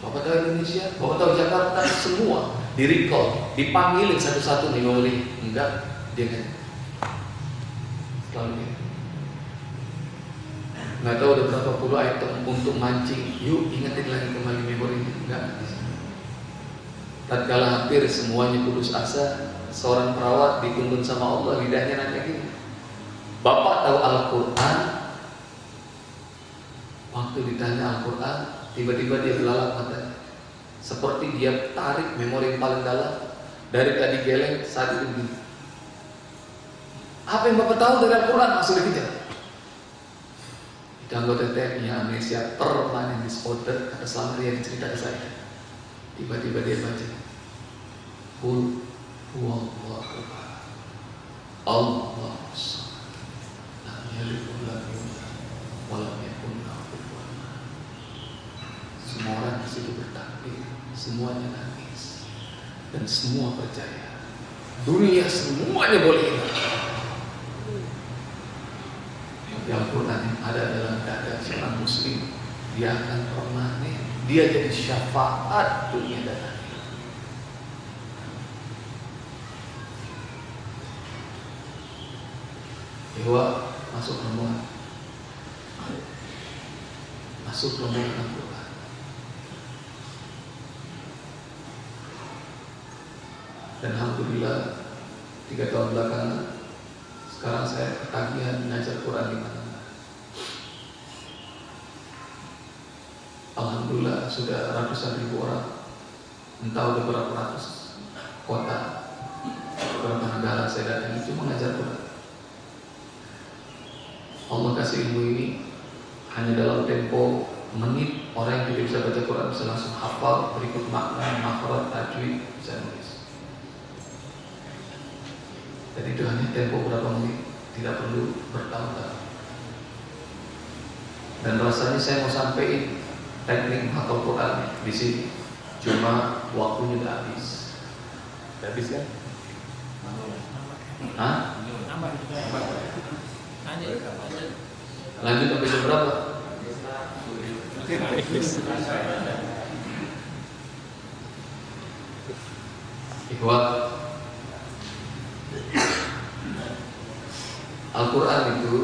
Bapak tahu Indonesia, Bapak tahu Jakarta, semua. Di recall, dipanggilin satu-satu nih mau enggak, dia kan selalu. Nggak tahu ada berapa puluh item untuk mancing, yuk ingetin lagi kembali memori enggak tatkala hampir semuanya putus asa, seorang perawat dituntun sama Allah lidahnya nanya gini. Bapak tahu Al-Qur'an? Waktu ditanya Al-Qur'an, tiba-tiba dia belalak matanya. Seperti dia tarik memori yang paling dalam dari tadi geleng saat itu begini. Apa yang Bapak tahu dari Al-Qur'an? Langsung dikejar. Itu anggota TNI amnesia permanen disorder kata selama dia cerita ke saya. Tiba-tiba dia baca Kul huwallahu ahad. Allah Lam yalid wa lam yulad wa lam yakul Semua orang di situ bertakbir, semuanya nangis. Dan semua percaya. Dunia semuanya boleh hilang. Tapi Al-Quran yang ada dalam keadaan seorang muslim. Dia akan permanen. Dia jadi syafaat dunia dan Dewa masuk rombongan Masuk rombongan Dan Alhamdulillah Tiga tahun belakangan Sekarang saya ketagihan mengajar Quran di mana. Alhamdulillah sudah ratusan ribu orang Entah udah berapa ratus kota Beberapa negara saya datang itu mengajar Quran Allah kasih ilmu ini hanya dalam tempo menit orang yang tidak bisa baca Quran bisa langsung hafal berikut makna, makhraj, tajwid bisa nulis. Dan itu hanya tempo berapa menit, tidak perlu bertahun-tahun. Dan rasanya saya mau sampaikan teknik menghafal Quran di sini. Cuma waktunya udah habis. Udah habis kan? Hah? Lanjut sampai jam berapa? Ikhwat Al-Quran itu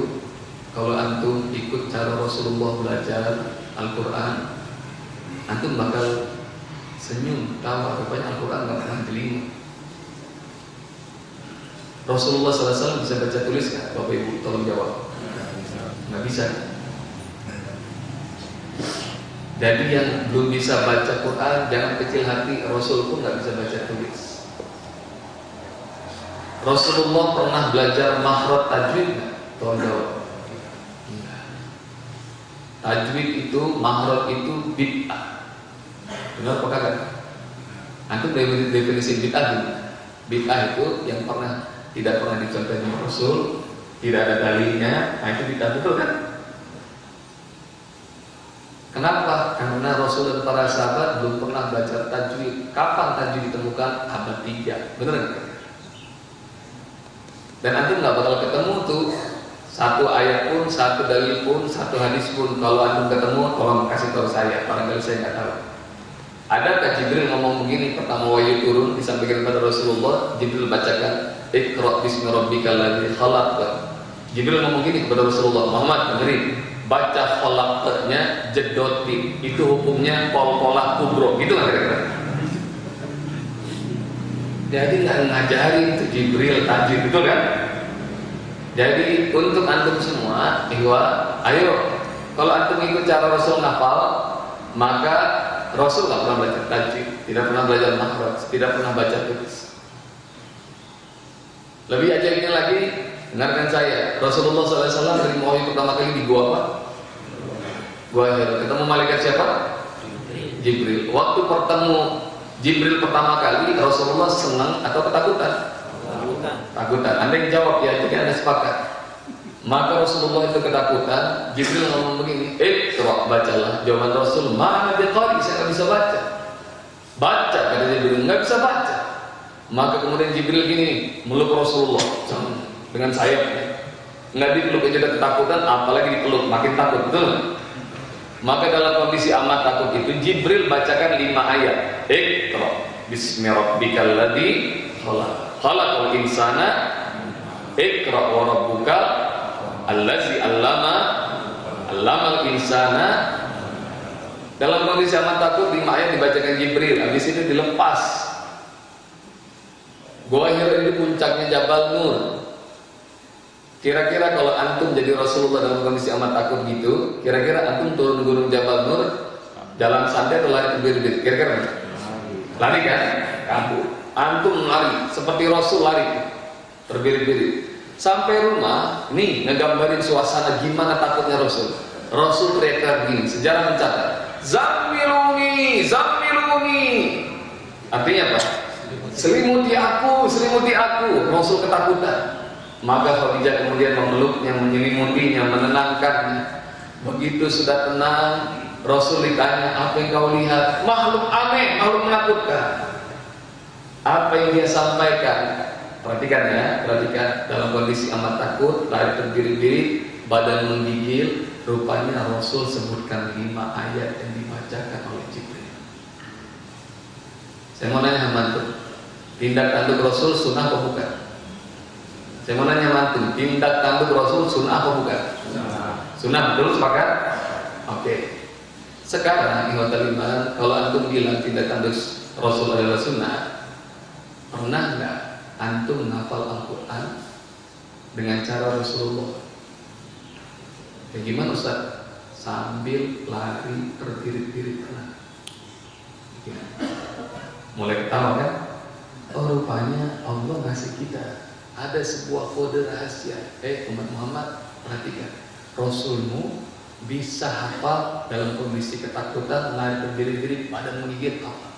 Kalau antum ikut cara Rasulullah belajar Al-Quran Antum bakal senyum, tawa Rupanya Al-Quran gak pernah jelimu Rasulullah SAW bisa baca tulis kan? Bapak Ibu tolong jawab Nggak bisa Jadi yang belum bisa baca Quran Jangan kecil hati Rasul pun nggak bisa baca tulis Rasulullah pernah belajar makhraj tajwid Tolong jawab. Tajwid itu makhraj itu bid'ah. Benar apa kagak? Antum definisi bid'ah dulu. Bid'ah itu yang pernah tidak pernah dicontohkan Rasul, tidak ada dalilnya, nah itu bid'ah betul kan? Kenapa? Karena Rasul dan para sahabat belum pernah baca tajwid. Kapan tajwid ditemukan? Abad 3. Benar? Dan nanti nggak bakal ketemu tuh satu ayat pun, satu dalil pun, satu hadis pun. Kalau antum ketemu, tolong kasih tahu saya. Barangkali saya nggak tahu. Adakah Jibril ngomong begini pertama wahyu turun disampaikan kepada Rasulullah, Jibril bacakan Iqra bismi rabbikal ladzi khalaq. Jibril ngomong begini kepada Rasulullah, Muhammad dengerin, baca khalaqnya jedotin. Itu hukumnya kol-kolak kubro. Gitu kan kira-kira? Jadi nggak ngajari itu Jibril tajwid itu kan? Jadi untuk antum semua, ihwa, ayo kalau antum ikut cara Rasul ngapal, maka Rasul nggak pernah baca tajwid, tidak pernah belajar makhraj, tidak pernah baca tulis. Lebih ajaibnya lagi, dengarkan saya, Rasulullah SAW dari wahyu pertama kali di gua apa? Gua Hira. Ketemu malaikat siapa? Jibril. Waktu bertemu Jibril pertama kali Rasulullah senang atau ketakutan? Ketakutan. Takutan. Anda yang jawab ya, jadi Anda sepakat. Maka Rasulullah itu ketakutan. Jibril ngomong begini, eh, coba bacalah. Jawaban Rasul, mana dia saya nggak bisa baca. Baca kata Jibril, nggak bisa baca. Maka kemudian Jibril gini, meluk Rasulullah dengan sayap. Nggak dipeluk aja ketakutan, apalagi dipeluk makin takut, betul? Maka dalam kondisi amat takut itu Jibril bacakan lima ayat. Iqra bismi rabbikal ladzi khalaq. Khalaqal insana Iqra wa rabbuka allazi 'allama 'allamal insana dalam kondisi amat takut lima ayat dibacakan Jibril, habis itu dilepas. Gua Hira ini puncaknya Jabal Nur. Kira-kira kalau antum jadi Rasulullah dalam kondisi amat takut gitu, kira-kira antum turun gunung Jabal Nur, jalan santai atau lari terbit-bit? Kira-kira lari kan? Kamu, antum lari seperti Rasul lari terbit-bit. Sampai rumah, nih ngegambarin suasana gimana takutnya Rasul. Rasul teriak gini, sejarah mencatat, Zamiluni, Zamiluni. Artinya apa? Selimuti aku, selimuti aku. Rasul ketakutan. Maka Khadijah kemudian memeluknya, menyelimutinya, menenangkannya. Begitu sudah tenang, Rasul ditanya, apa yang kau lihat? Makhluk aneh, makhluk menakutkan. Apa yang dia sampaikan? Perhatikan ya, perhatikan dalam kondisi amat takut, lari terdiri-diri, badan menggigil, rupanya Rasul sebutkan lima ayat yang dibacakan oleh Jibril. Saya mau nanya mantu, tindak tanduk Rasul sunnah atau bukan? Saya mau nanya mantu, tindak tanduk Rasul sunnah apa bukan? Sunnah. Sunnah betul sepakat? Oke. Sekarang ikhwatul iman, kalau antum bilang tindak tanduk Rasul adalah sunnah, pernah nggak antum ngafal Al-Quran dengan cara Rasulullah? Kayak gimana Ustaz? Sambil lari tertirit-tirit pernah. Mulai ketawa kan? Oh rupanya Allah ngasih kita ada sebuah kode rahasia. Eh umat Muhammad, perhatikan. Rasulmu bisa hafal dalam kondisi ketakutan, lari berdiri-diri, badan menggigit apa?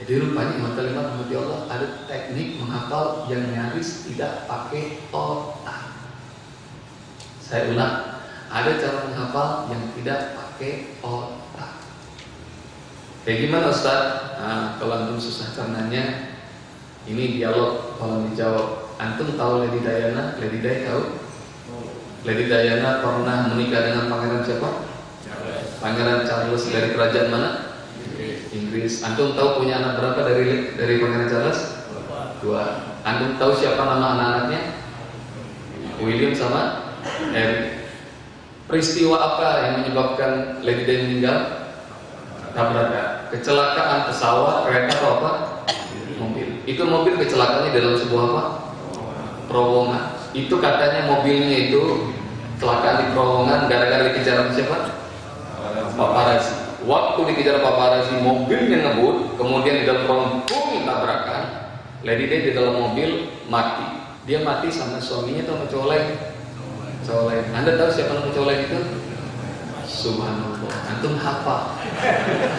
Jadi rupanya iman kalimat Muhammad Allah ada teknik menghafal yang nyaris tidak pakai otak. Saya ulang, ada cara menghafal yang tidak pakai otak. Kayak gimana Ustaz? Nah, kalau antum susah karenanya, ini dialog kalau dijawab. Antum tahu Lady Diana? Lady Di tahu? Lady Diana pernah menikah dengan pangeran siapa? Pangeran Charles dari kerajaan mana? Inggris. Antum tahu punya anak berapa dari dari pangeran Charles? Dua. Antum tahu siapa nama anak-anaknya? William sama Harry. Peristiwa apa yang menyebabkan Lady Di meninggal? Tabrakan, kecelakaan pesawat, kereta atau apa? Mobil. Itu mobil kecelakaannya dalam sebuah apa? Terowongan. Itu katanya mobilnya itu kecelakaan di terowongan gara-gara dikejar siapa? Paparazzi. Waktu dikejar paparazzi, mobilnya ngebut, kemudian di dalam terowongan tabrakan. Lady Di di dalam mobil mati. Dia mati sama suaminya atau sama cowok lain? cowok lain. Anda tahu siapa nama cowok lain itu? Subhanallah. Antum hafal.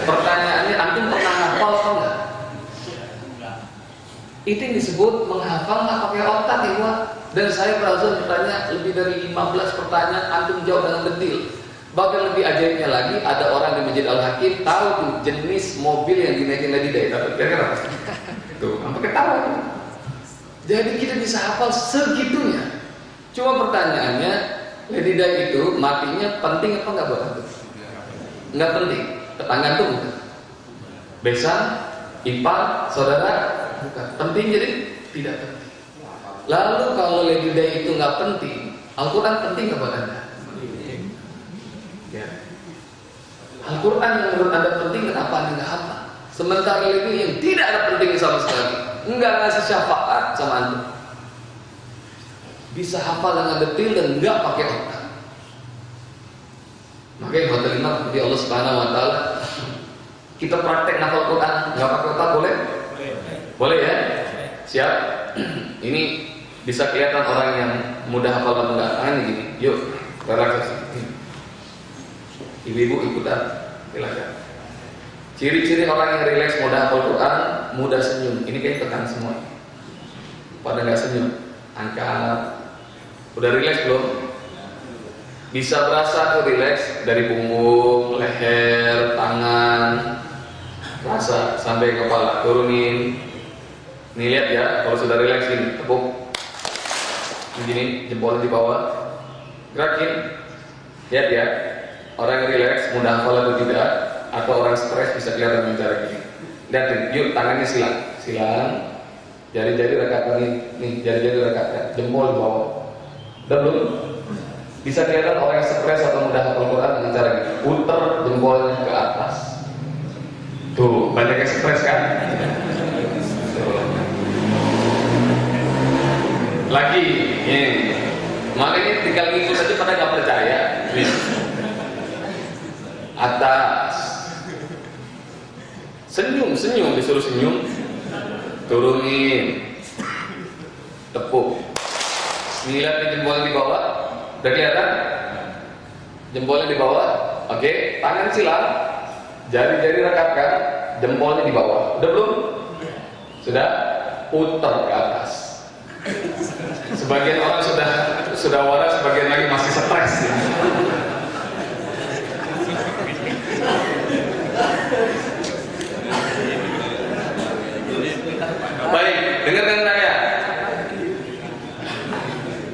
Pertanyaannya, antum pernah hafal atau enggak? Itu yang disebut menghafal nggak pakai otak ya Pak. Dan saya berhasil bertanya lebih dari 15 pertanyaan, antum jawab dengan detil. Bahkan lebih ajaibnya lagi, ada orang di Masjid Al Hakim tahu tuh jenis mobil yang dinaikin lagi dari tapi kira-kira Tuh, sampai ketawa. Jadi kita bisa hafal segitunya. Cuma pertanyaannya, Lady Di itu matinya penting apa enggak buat antum? Enggak penting. Tetangga tuh bukan. Besan, ipar, saudara, bukan. Penting jadi tidak penting. Lalu kalau Lady Di itu enggak penting, Al-Quran penting nggak buat anda? Ya. Al-Quran yang menurut anda penting kenapa anda nggak hafal? Sementara itu yang tidak ada pentingnya sama sekali, enggak ngasih syafaat sama anda bisa hafal dengan detil dan enggak pakai otak. Makanya buat terima seperti Allah Subhanahu Wa Taala *laughs* kita praktek nafal Quran nggak pakai otak boleh? Boleh ya? Siap? *clears throat* Ini bisa kelihatan orang yang mudah hafal atau enggak. Tangan gini, yuk. Ibu-ibu ikutan, silakan. Ciri-ciri orang yang rileks mudah hafal Quran, mudah senyum. Ini kayak tekan semua. Pada nggak senyum, angkat Udah rileks belum? Bisa berasa tuh rileks dari punggung, leher, tangan, rasa sampai kepala turunin. Nih lihat ya, kalau sudah rileks ini tepuk. Begini, jempol di bawah. Gerakin. Lihat ya, orang yang rileks mudah hafal atau tidak, atau orang stres bisa kelihatan dengan cara gini. Lihatin, yuk tangannya silang, silang. Jari-jari rekatkan nih, nih jari-jari rekatkan, jempol di bawah. Belum? Bisa kelihatan orang yang stres atau mudah hafal Quran dengan cara gini. Puter jempolnya ke atas. Tuh, banyak yang stres kan? Lagi, ini. Makanya tinggal ngikut aja pada nggak percaya. Atas. Senyum, senyum, disuruh senyum. Turunin. Tepuk. Lihat di jempol di bawah. Udah kelihatan? Jempolnya di bawah. Oke, tangan silang. Jari-jari rekatkan. Jempolnya di bawah. Udah belum? Sudah? Putar ke atas. Sebagian orang sudah sudah waras, sebagian lagi masih stres. Ya. Baik, dengarkan saya.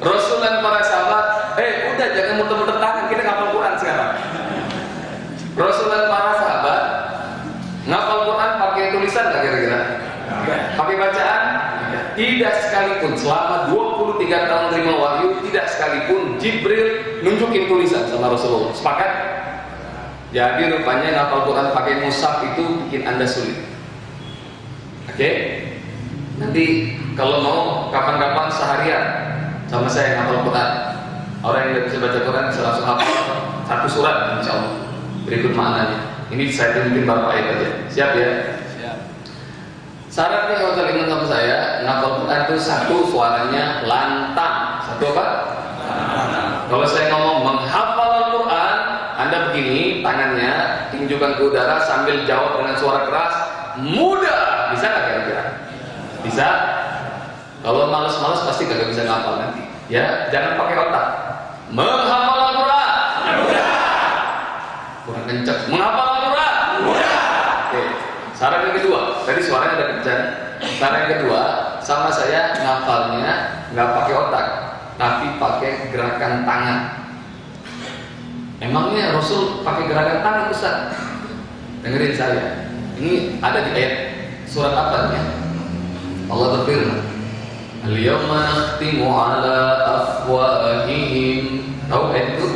Rasul dan para sahabat, eh udah jangan muter-muter tangan, kita ngapal Quran sekarang. Rasul dan para sahabat ngapal Quran pakai tulisan nggak kira-kira? Pakai bacaan? Tidak sekalipun selama 23 tahun terima wahyu tidak sekalipun Jibril nunjukin tulisan sama Rasulullah. Sepakat? Jadi rupanya ngapal Quran pakai musaf itu bikin anda sulit. Oke? Okay? Nanti kalau mau kapan-kapan seharian sama saya yang hafal Quran. Orang yang tidak bisa baca Quran bisa langsung hafal satu surat insya Allah. Berikut maknanya. Ini saya tunjukin beberapa ayat aja. Siap ya? Siap. Syaratnya hotel ingat sama saya, ngapal Quran itu satu suaranya lantang. Satu apa? Lantang. Kalau saya ngomong begini tangannya tunjukkan ke udara sambil jawab dengan suara keras muda! Bisa nggak kira-kira? Bisa. Kalau males-males pasti gak bisa ngapal nanti. Ya jangan pakai otak. Menghafal Al-Quran. Mudah kurang kencang menghafal Al-Quran. Mudah Oke. saran yang kedua. Tadi suaranya ada kencang saran yang kedua sama saya ngapalnya nggak pakai otak tapi pakai gerakan tangan. Emangnya Rasul pakai gerakan tangan Ustaz? Dengerin saya. Ini ada di ayat surat apa ya? Allah berfirman, "Al-yawma nakhtimu 'ala afwahihim." Tahu ayat itu?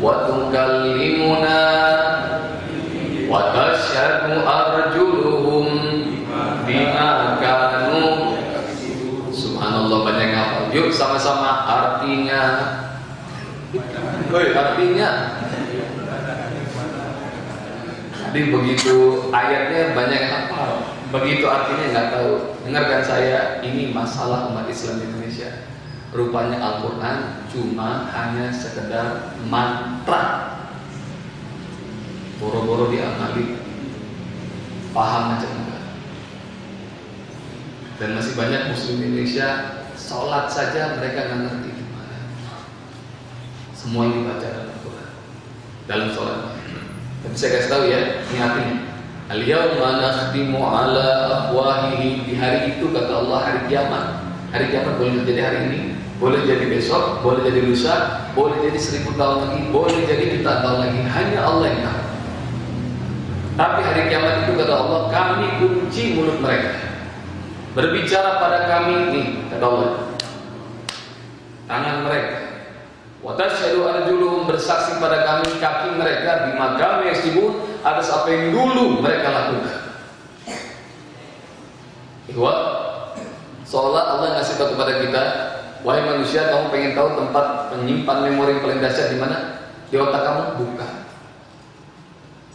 Wa tukallimuna wa tashhadu arjuluhum bima kanu Subhanallah banyak ngapal. Yuk sama-sama artinya. Woi, artinya. Jadi begitu ayatnya banyak yang hafal. Begitu artinya nggak tahu. Dengarkan saya, ini masalah umat Islam di Indonesia. Rupanya Al-Quran cuma hanya sekedar mantra. Boro-boro diamali, paham aja enggak. Dan masih banyak Muslim Indonesia sholat saja mereka nggak ngerti. Semua yang dibaca dalam Al-Quran, dalam sholat. Tapi saya kasih tahu ya, ini artinya. Al-yawma nakhtimu ala afwahihim di hari itu kata Allah hari kiamat. Hari kiamat boleh terjadi hari ini, boleh jadi besok, boleh jadi lusa, boleh jadi seribu tahun lagi, boleh jadi jutaan tahun lagi. Hanya Allah yang tahu. Tapi hari kiamat itu kata Allah, kami kunci mulut mereka. Berbicara pada kami ini, kata Allah. Tangan mereka. Watasyadu arjuluhum bersaksi pada kami kaki mereka bima kami yaksibun atas apa yang dulu mereka lakukan. Ihwa, seolah Allah ngasih tahu kepada kita, wahai manusia, kamu pengen tahu tempat penyimpan memori yang paling dahsyat di mana? Di otak kamu buka.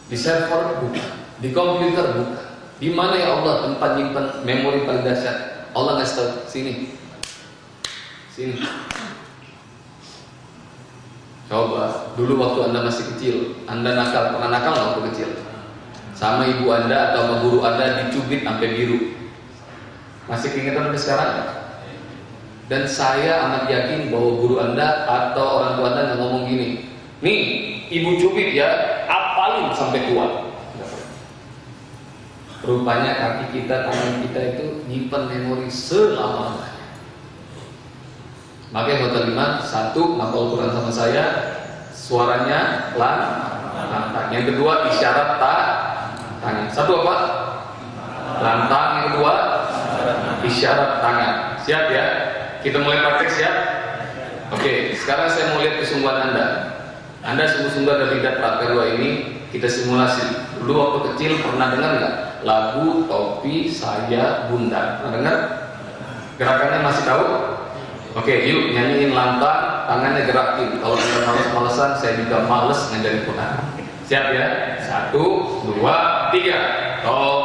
Di server buka. Di komputer buka. Di mana ya Allah tempat nyimpan memori paling dahsyat? Allah ngasih tahu sini. Sini. Coba dulu waktu anda masih kecil, anda nakal pernah nakal waktu kecil? Sama ibu anda atau sama guru anda dicubit sampai biru. Masih keingetan sampai sekarang? Dan saya amat yakin bahwa guru anda atau orang tua anda ngomong gini, nih ibu cubit ya, apalin sampai tua. Rupanya kaki kita, tangan kita itu nyimpan memori selama Makanya buat iman satu ngapal Quran sama saya suaranya lan lantang. Yang kedua isyarat tak tangan. Satu apa? Lantang. Yang kedua isyarat tangan. Siap ya? Kita mulai praktek siap? Oke, sekarang saya mau lihat kesungguhan Anda. Anda sungguh-sungguh dari lihat praktek dua ini kita simulasi. Dulu waktu kecil pernah dengar nggak lagu topi saya bunda? Pernah dengar? Gerakannya masih tahu? Oke, yuk nyanyiin lantang, tangannya gerakin. Kalau anda males-malesan, saya juga males ngajarin Quran. Siap ya? Satu, dua, tiga. Bunda.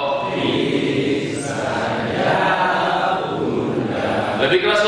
Lebih keras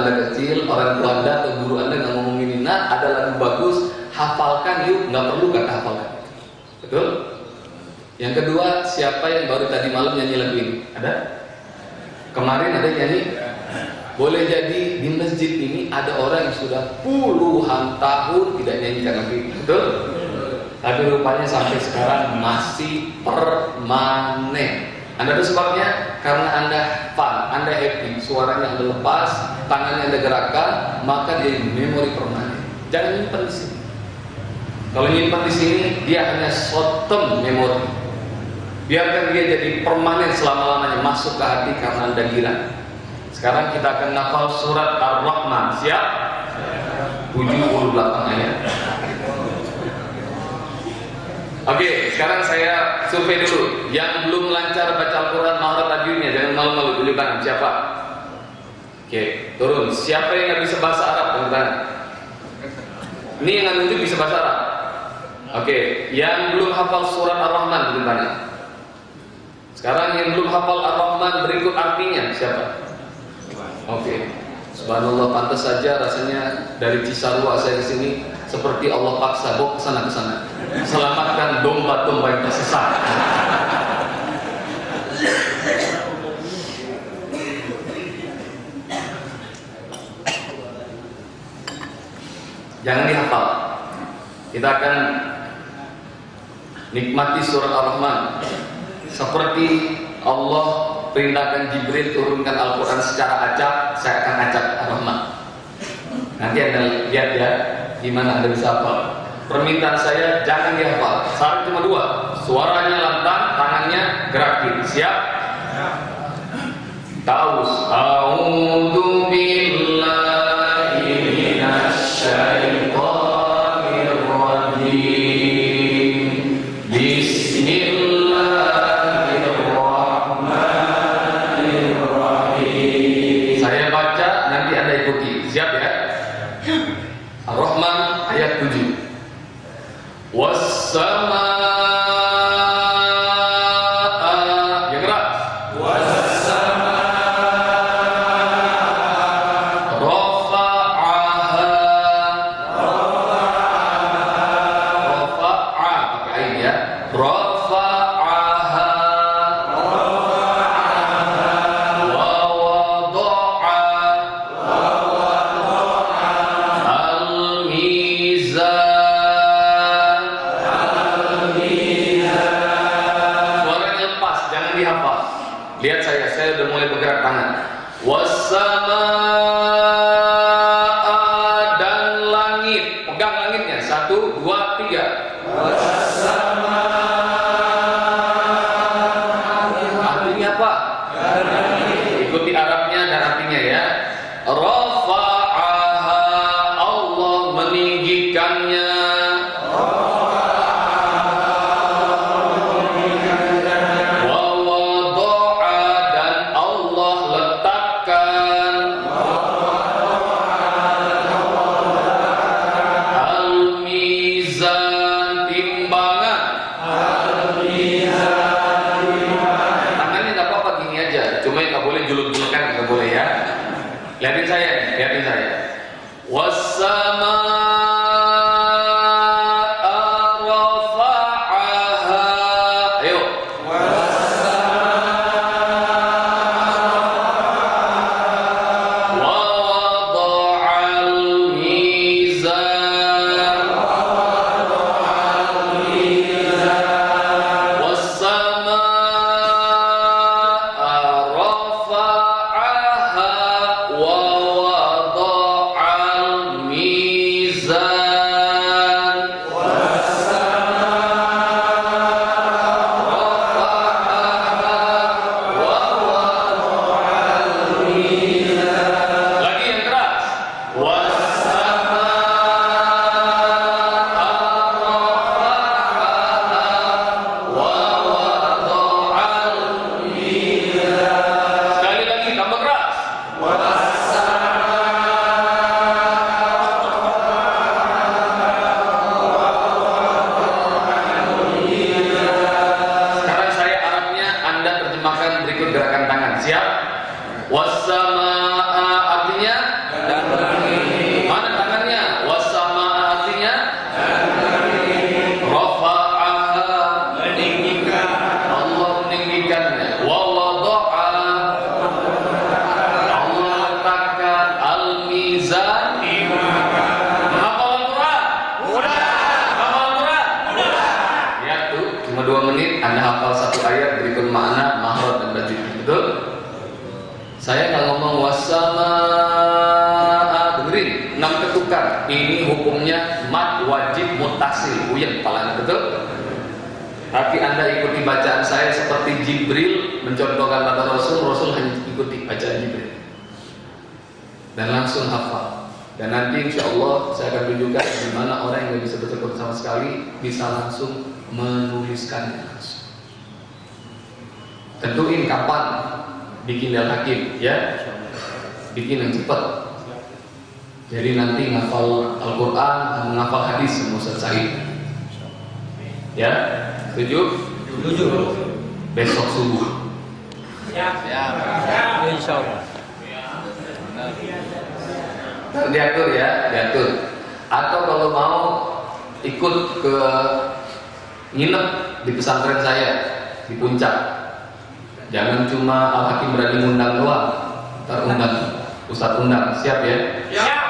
Anda kecil, orang tua Anda atau guru Anda nggak ngomong ini, nah ada lagu bagus, hafalkan yuk, nggak perlu kata hafalkan. Betul? Yang kedua, siapa yang baru tadi malam nyanyi lagu ini? Ada? Kemarin ada nyanyi? Boleh jadi di masjid ini ada orang yang sudah puluhan tahun tidak nyanyikan lagu ini. Betul? Tapi rupanya sampai sekarang masih permanen. Anda tahu sebabnya? Karena Anda fun, Anda happy, suaranya Anda lepas, tangannya Anda gerakkan, maka dia memori permanen. Jangan nyimpan di sini. Kalau nyimpan di sini, dia hanya short term memori. Biarkan dia jadi permanen selama-lamanya masuk ke hati karena Anda gila. Sekarang kita akan nafal surat Ar-Rahman. Siap? 78 ayat. Oke, sekarang saya survei dulu. Yang belum lancar baca Al-Quran maharat tajwidnya, jangan malu-malu tunjuk tangan. Siapa? Oke, turun. Siapa yang nggak bisa bahasa Arab? Tunjuk tangan. Ini yang nggak bisa bahasa Arab. Oke, yang belum hafal surat Ar-Rahman tunjuk tangan. Sekarang yang belum hafal Ar-Rahman berikut artinya siapa? Oke. Subhanallah pantas saja rasanya dari Cisarua saya ke sini seperti Allah paksa bawa ke sana ke sana. Selamatkan domba-domba yang tersesat. Jangan dihafal. Kita akan nikmati surat Ar-Rahman seperti Allah perintahkan Jibril turunkan Al-Quran secara acak, saya akan acak Ar-Rahman. Nanti anda lihat ya, gimana anda bisa hafal. Permintaan saya jangan dihafal. Syarat cuma dua, suaranya lantang, tangannya gerakin. Siap? Taus. A'udzu billahi ayat 7. Was Anda ikuti bacaan saya seperti Jibril mencontohkan kata Rasul, Rasul hanya ikuti bacaan Jibril. Dan langsung hafal. Dan nanti insya Allah saya akan tunjukkan gimana orang yang nggak bisa baca Quran sama sekali bisa langsung menuliskan. Tentuin kapan bikin yang hakim ya, bikin yang cepat. Jadi nanti ngafal Al-Quran, menghafal hadis semua selesai. Ya, Setuju? Besok subuh Siap. Siap. Insya Allah. Diatur ya, diatur. Atau kalau mau ikut ke nginep di pesantren saya di puncak. Jangan cuma Al Hakim berani undang doang, ntar undang, Ustadz undang, siap ya? Siap.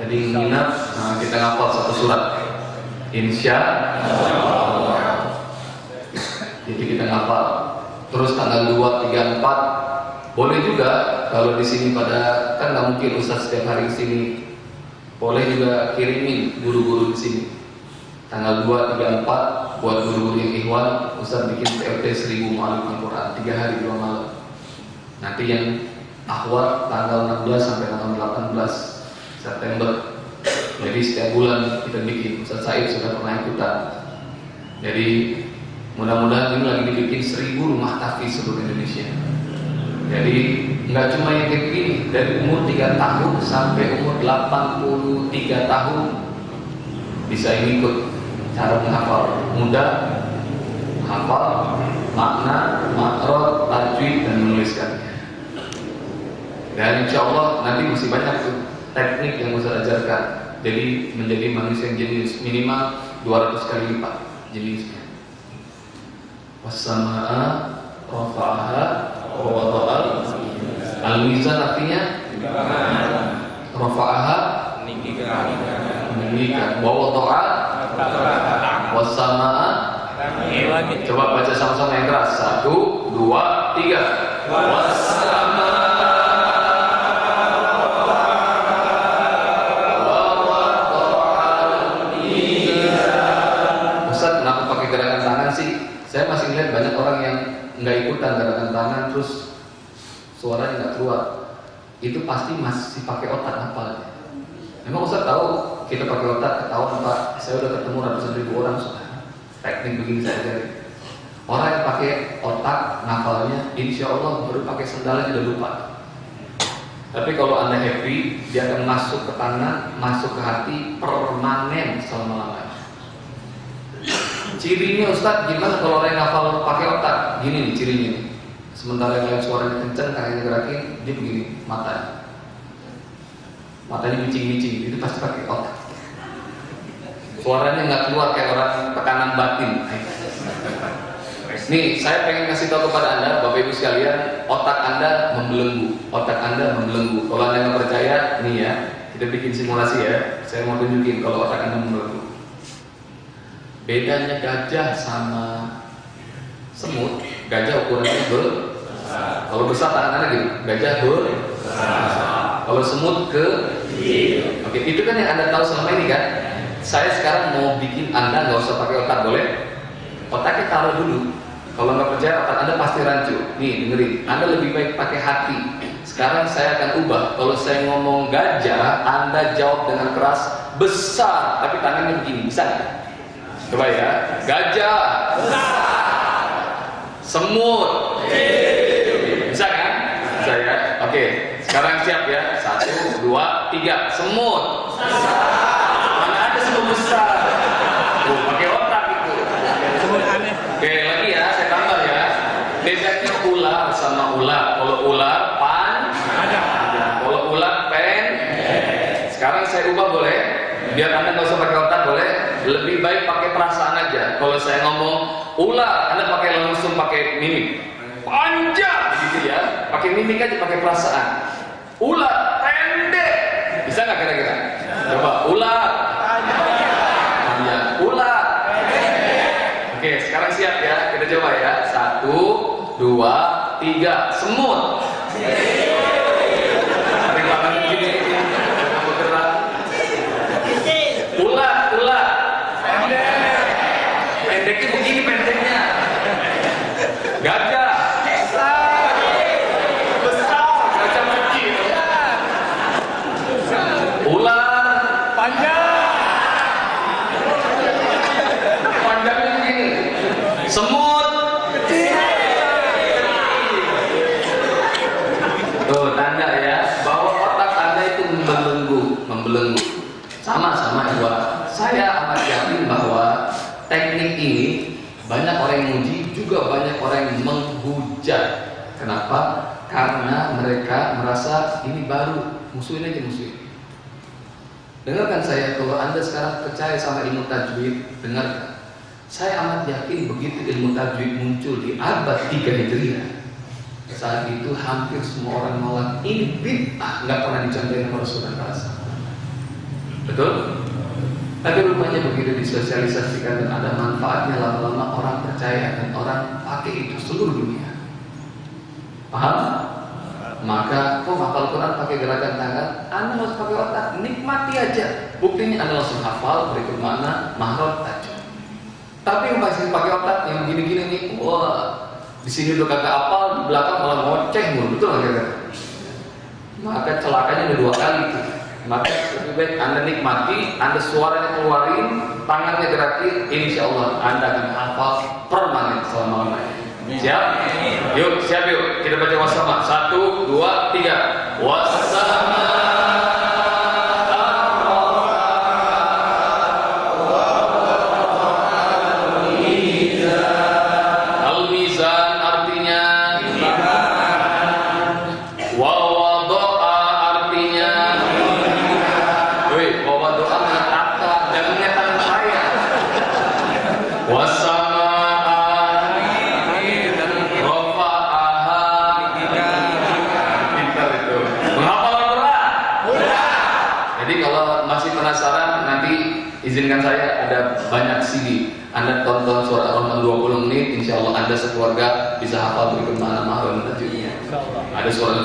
Jadi nginep, nah, kita ngapal satu surat. Insya Allah. Jadi kita ngapal. Terus tanggal 2, 3, 4 boleh juga kalau di sini pada kan nggak mungkin Ustadz setiap hari di sini. Boleh juga kirimin guru-guru di sini. Tanggal 2, 3, 4 buat guru-guru yang ikhwan Ustadz bikin PLT 1000 mu'alif Al-Quran 3 hari 2 malam. Nanti yang akhwat tanggal 16 sampai tanggal 18 September. Jadi setiap bulan kita bikin. Ustaz Said sudah pernah ikutan. Jadi mudah-mudahan ini lagi dibikin seribu rumah tahfiz seluruh Indonesia. Jadi nggak cuma yang kayak begini, dari umur 3 tahun sampai umur 83 tahun bisa ikut cara menghafal. Mudah hafal makna makrot tajwid dan menuliskannya dan insya Allah nanti masih banyak tuh teknik yang bisa ajarkan jadi menjadi manusia yang jenius minimal 200 kali lipat jeniusnya wassama'a rafa'aha wa wada'al al-mizan artinya rafa'aha meninggikan. Wa wada'al wassama'a. Coba baca sama-sama yang keras. Satu dua tiga. Wassama'a Banyak orang yang nggak ikutan gerakan tangan terus suaranya nggak keluar. Itu pasti masih pakai otak apa? Memang Ustaz tahu kita pakai otak ketahuan Pak. Saya udah ketemu ratusan ribu orang sudah. Teknik begini ajarin. Orang yang pakai otak ngafalnya, insya Allah baru pakai sendalnya udah lupa. Tapi kalau anda happy, dia akan masuk ke tangan, masuk ke hati permanen selama lamanya. Cirinya Ustadz gimana kalau orang hafal pakai otak? Gini nih cirinya. Sementara yang lain suaranya kenceng, kakinya gerakin, dia begini matanya. Matanya bicing-bicing, itu pasti pakai otak. Suaranya nggak keluar kayak orang tekanan batin. Nih, saya pengen kasih tahu kepada anda, bapak ibu sekalian, otak anda membelenggu, otak anda membelenggu. Kalau anda nggak percaya, nih ya, kita bikin simulasi ya. Saya mau tunjukin kalau otak anda membelenggu. Bedanya gajah sama semut, gajah ukurannya ber. Kalau besar tangan anda gitu, gajah ber. Kalau semut ke. Oke, itu kan yang anda tahu selama ini kan. Saya sekarang mau bikin anda nggak usah pakai otak boleh? Otaknya taruh dulu. Kalau nggak percaya otak anda pasti rancu. Nih dengerin, anda lebih baik pakai hati. Sekarang saya akan ubah. Kalau saya ngomong gajah, anda jawab dengan keras besar, tapi tangannya begini, bisa nggak? Coba ya, gajah, semut, bisa kan? Bisa ya? Oke, sekarang siap ya? Satu, dua, tiga, semut. Mana ada semut besar? Tuh, pakai otak itu. Oke, lagi ya, saya tambah ya. Bedanya ular sama ular. Kalau ular pan, kalau ular pen. Sekarang saya ubah boleh? Biar anda nggak usah pakai otak boleh? Lebih baik pakai perasaan aja. Kalau saya ngomong ular, anda pakai langsung pakai mimik. Panjang, gitu ya. Pakai mimik aja, pakai perasaan. Ular pendek, bisa nggak kira-kira? Coba ular. Panjang. Ular. Oke, sekarang siap ya. Kita coba ya. Satu, dua, tiga. Semut. Tarik tangan begini. Jangan bergerak. Ular, ular. Pendeknya begini pendeknya. Gajah. Besar. Gajah kecil. Ular. Panjangnya begini. Semut. Tuh tanda ya bahwa otak anda itu membelenggu, membelenggu. Sama sama Iwa. Saya amat yakin bahwa teknik ini banyak orang yang muji, juga banyak orang yang menghujat. Kenapa? Karena mereka merasa ini baru, musuhin aja musuhin. Dengarkan saya, kalau anda sekarang percaya sama ilmu tajwid, dengarkan. Saya amat yakin begitu ilmu tajwid muncul di abad 3 Hijriah. Saat itu hampir semua orang nolak ini bid'ah, nggak pernah dicontohin oleh Rasulullah. Betul? Tapi rupanya begitu disosialisasikan dan ada manfaatnya lama-lama orang percaya dan orang pakai itu seluruh dunia. Paham? Maka kok hafal Quran pakai gerakan tangan, Anda harus pakai otak, nikmati aja. Buktinya Anda langsung hafal berikut mana mahrot aja. Tapi yang masih pakai otak yang gini-gini nih, wah di sini udah kagak hafal, di belakang malah ngoceh mulu, betul nggak kira Maka celakanya ada dua kali tuh. Maka lebih baik Anda nikmati, Anda suaranya keluarin, tangannya gerakin, insya Allah Anda akan hafal permanen selama lamanya. Siap? Yuk, siap yuk. Kita baca wasama. Satu, dua, tiga. Wasama.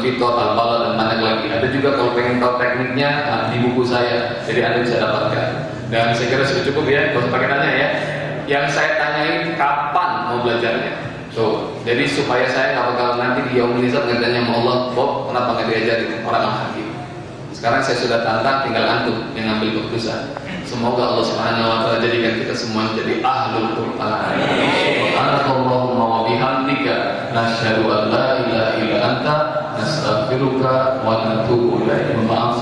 Fitor, Al-Balad dan banyak lagi. Ada juga kalau pengen tahu tekniknya nah, di buku saya. Jadi Anda bisa dapatkan. Dan saya kira sudah cukup ya, usah pakai tanya ya. Yang saya tanyain kapan mau belajarnya? So, jadi supaya saya nggak bakal nanti di Yaumul Hisab ngertanya sama Allah Bob, kenapa nggak diajarin orang al-hakim sekarang saya sudah tantang tinggal antum yang ngambil keputusan. Semoga Allah Subhanahu wa taala jadikan kita semua menjadi ahlul Quran. Subhanakallahumma wa bihamdika nasyhadu an la ilaha illa anta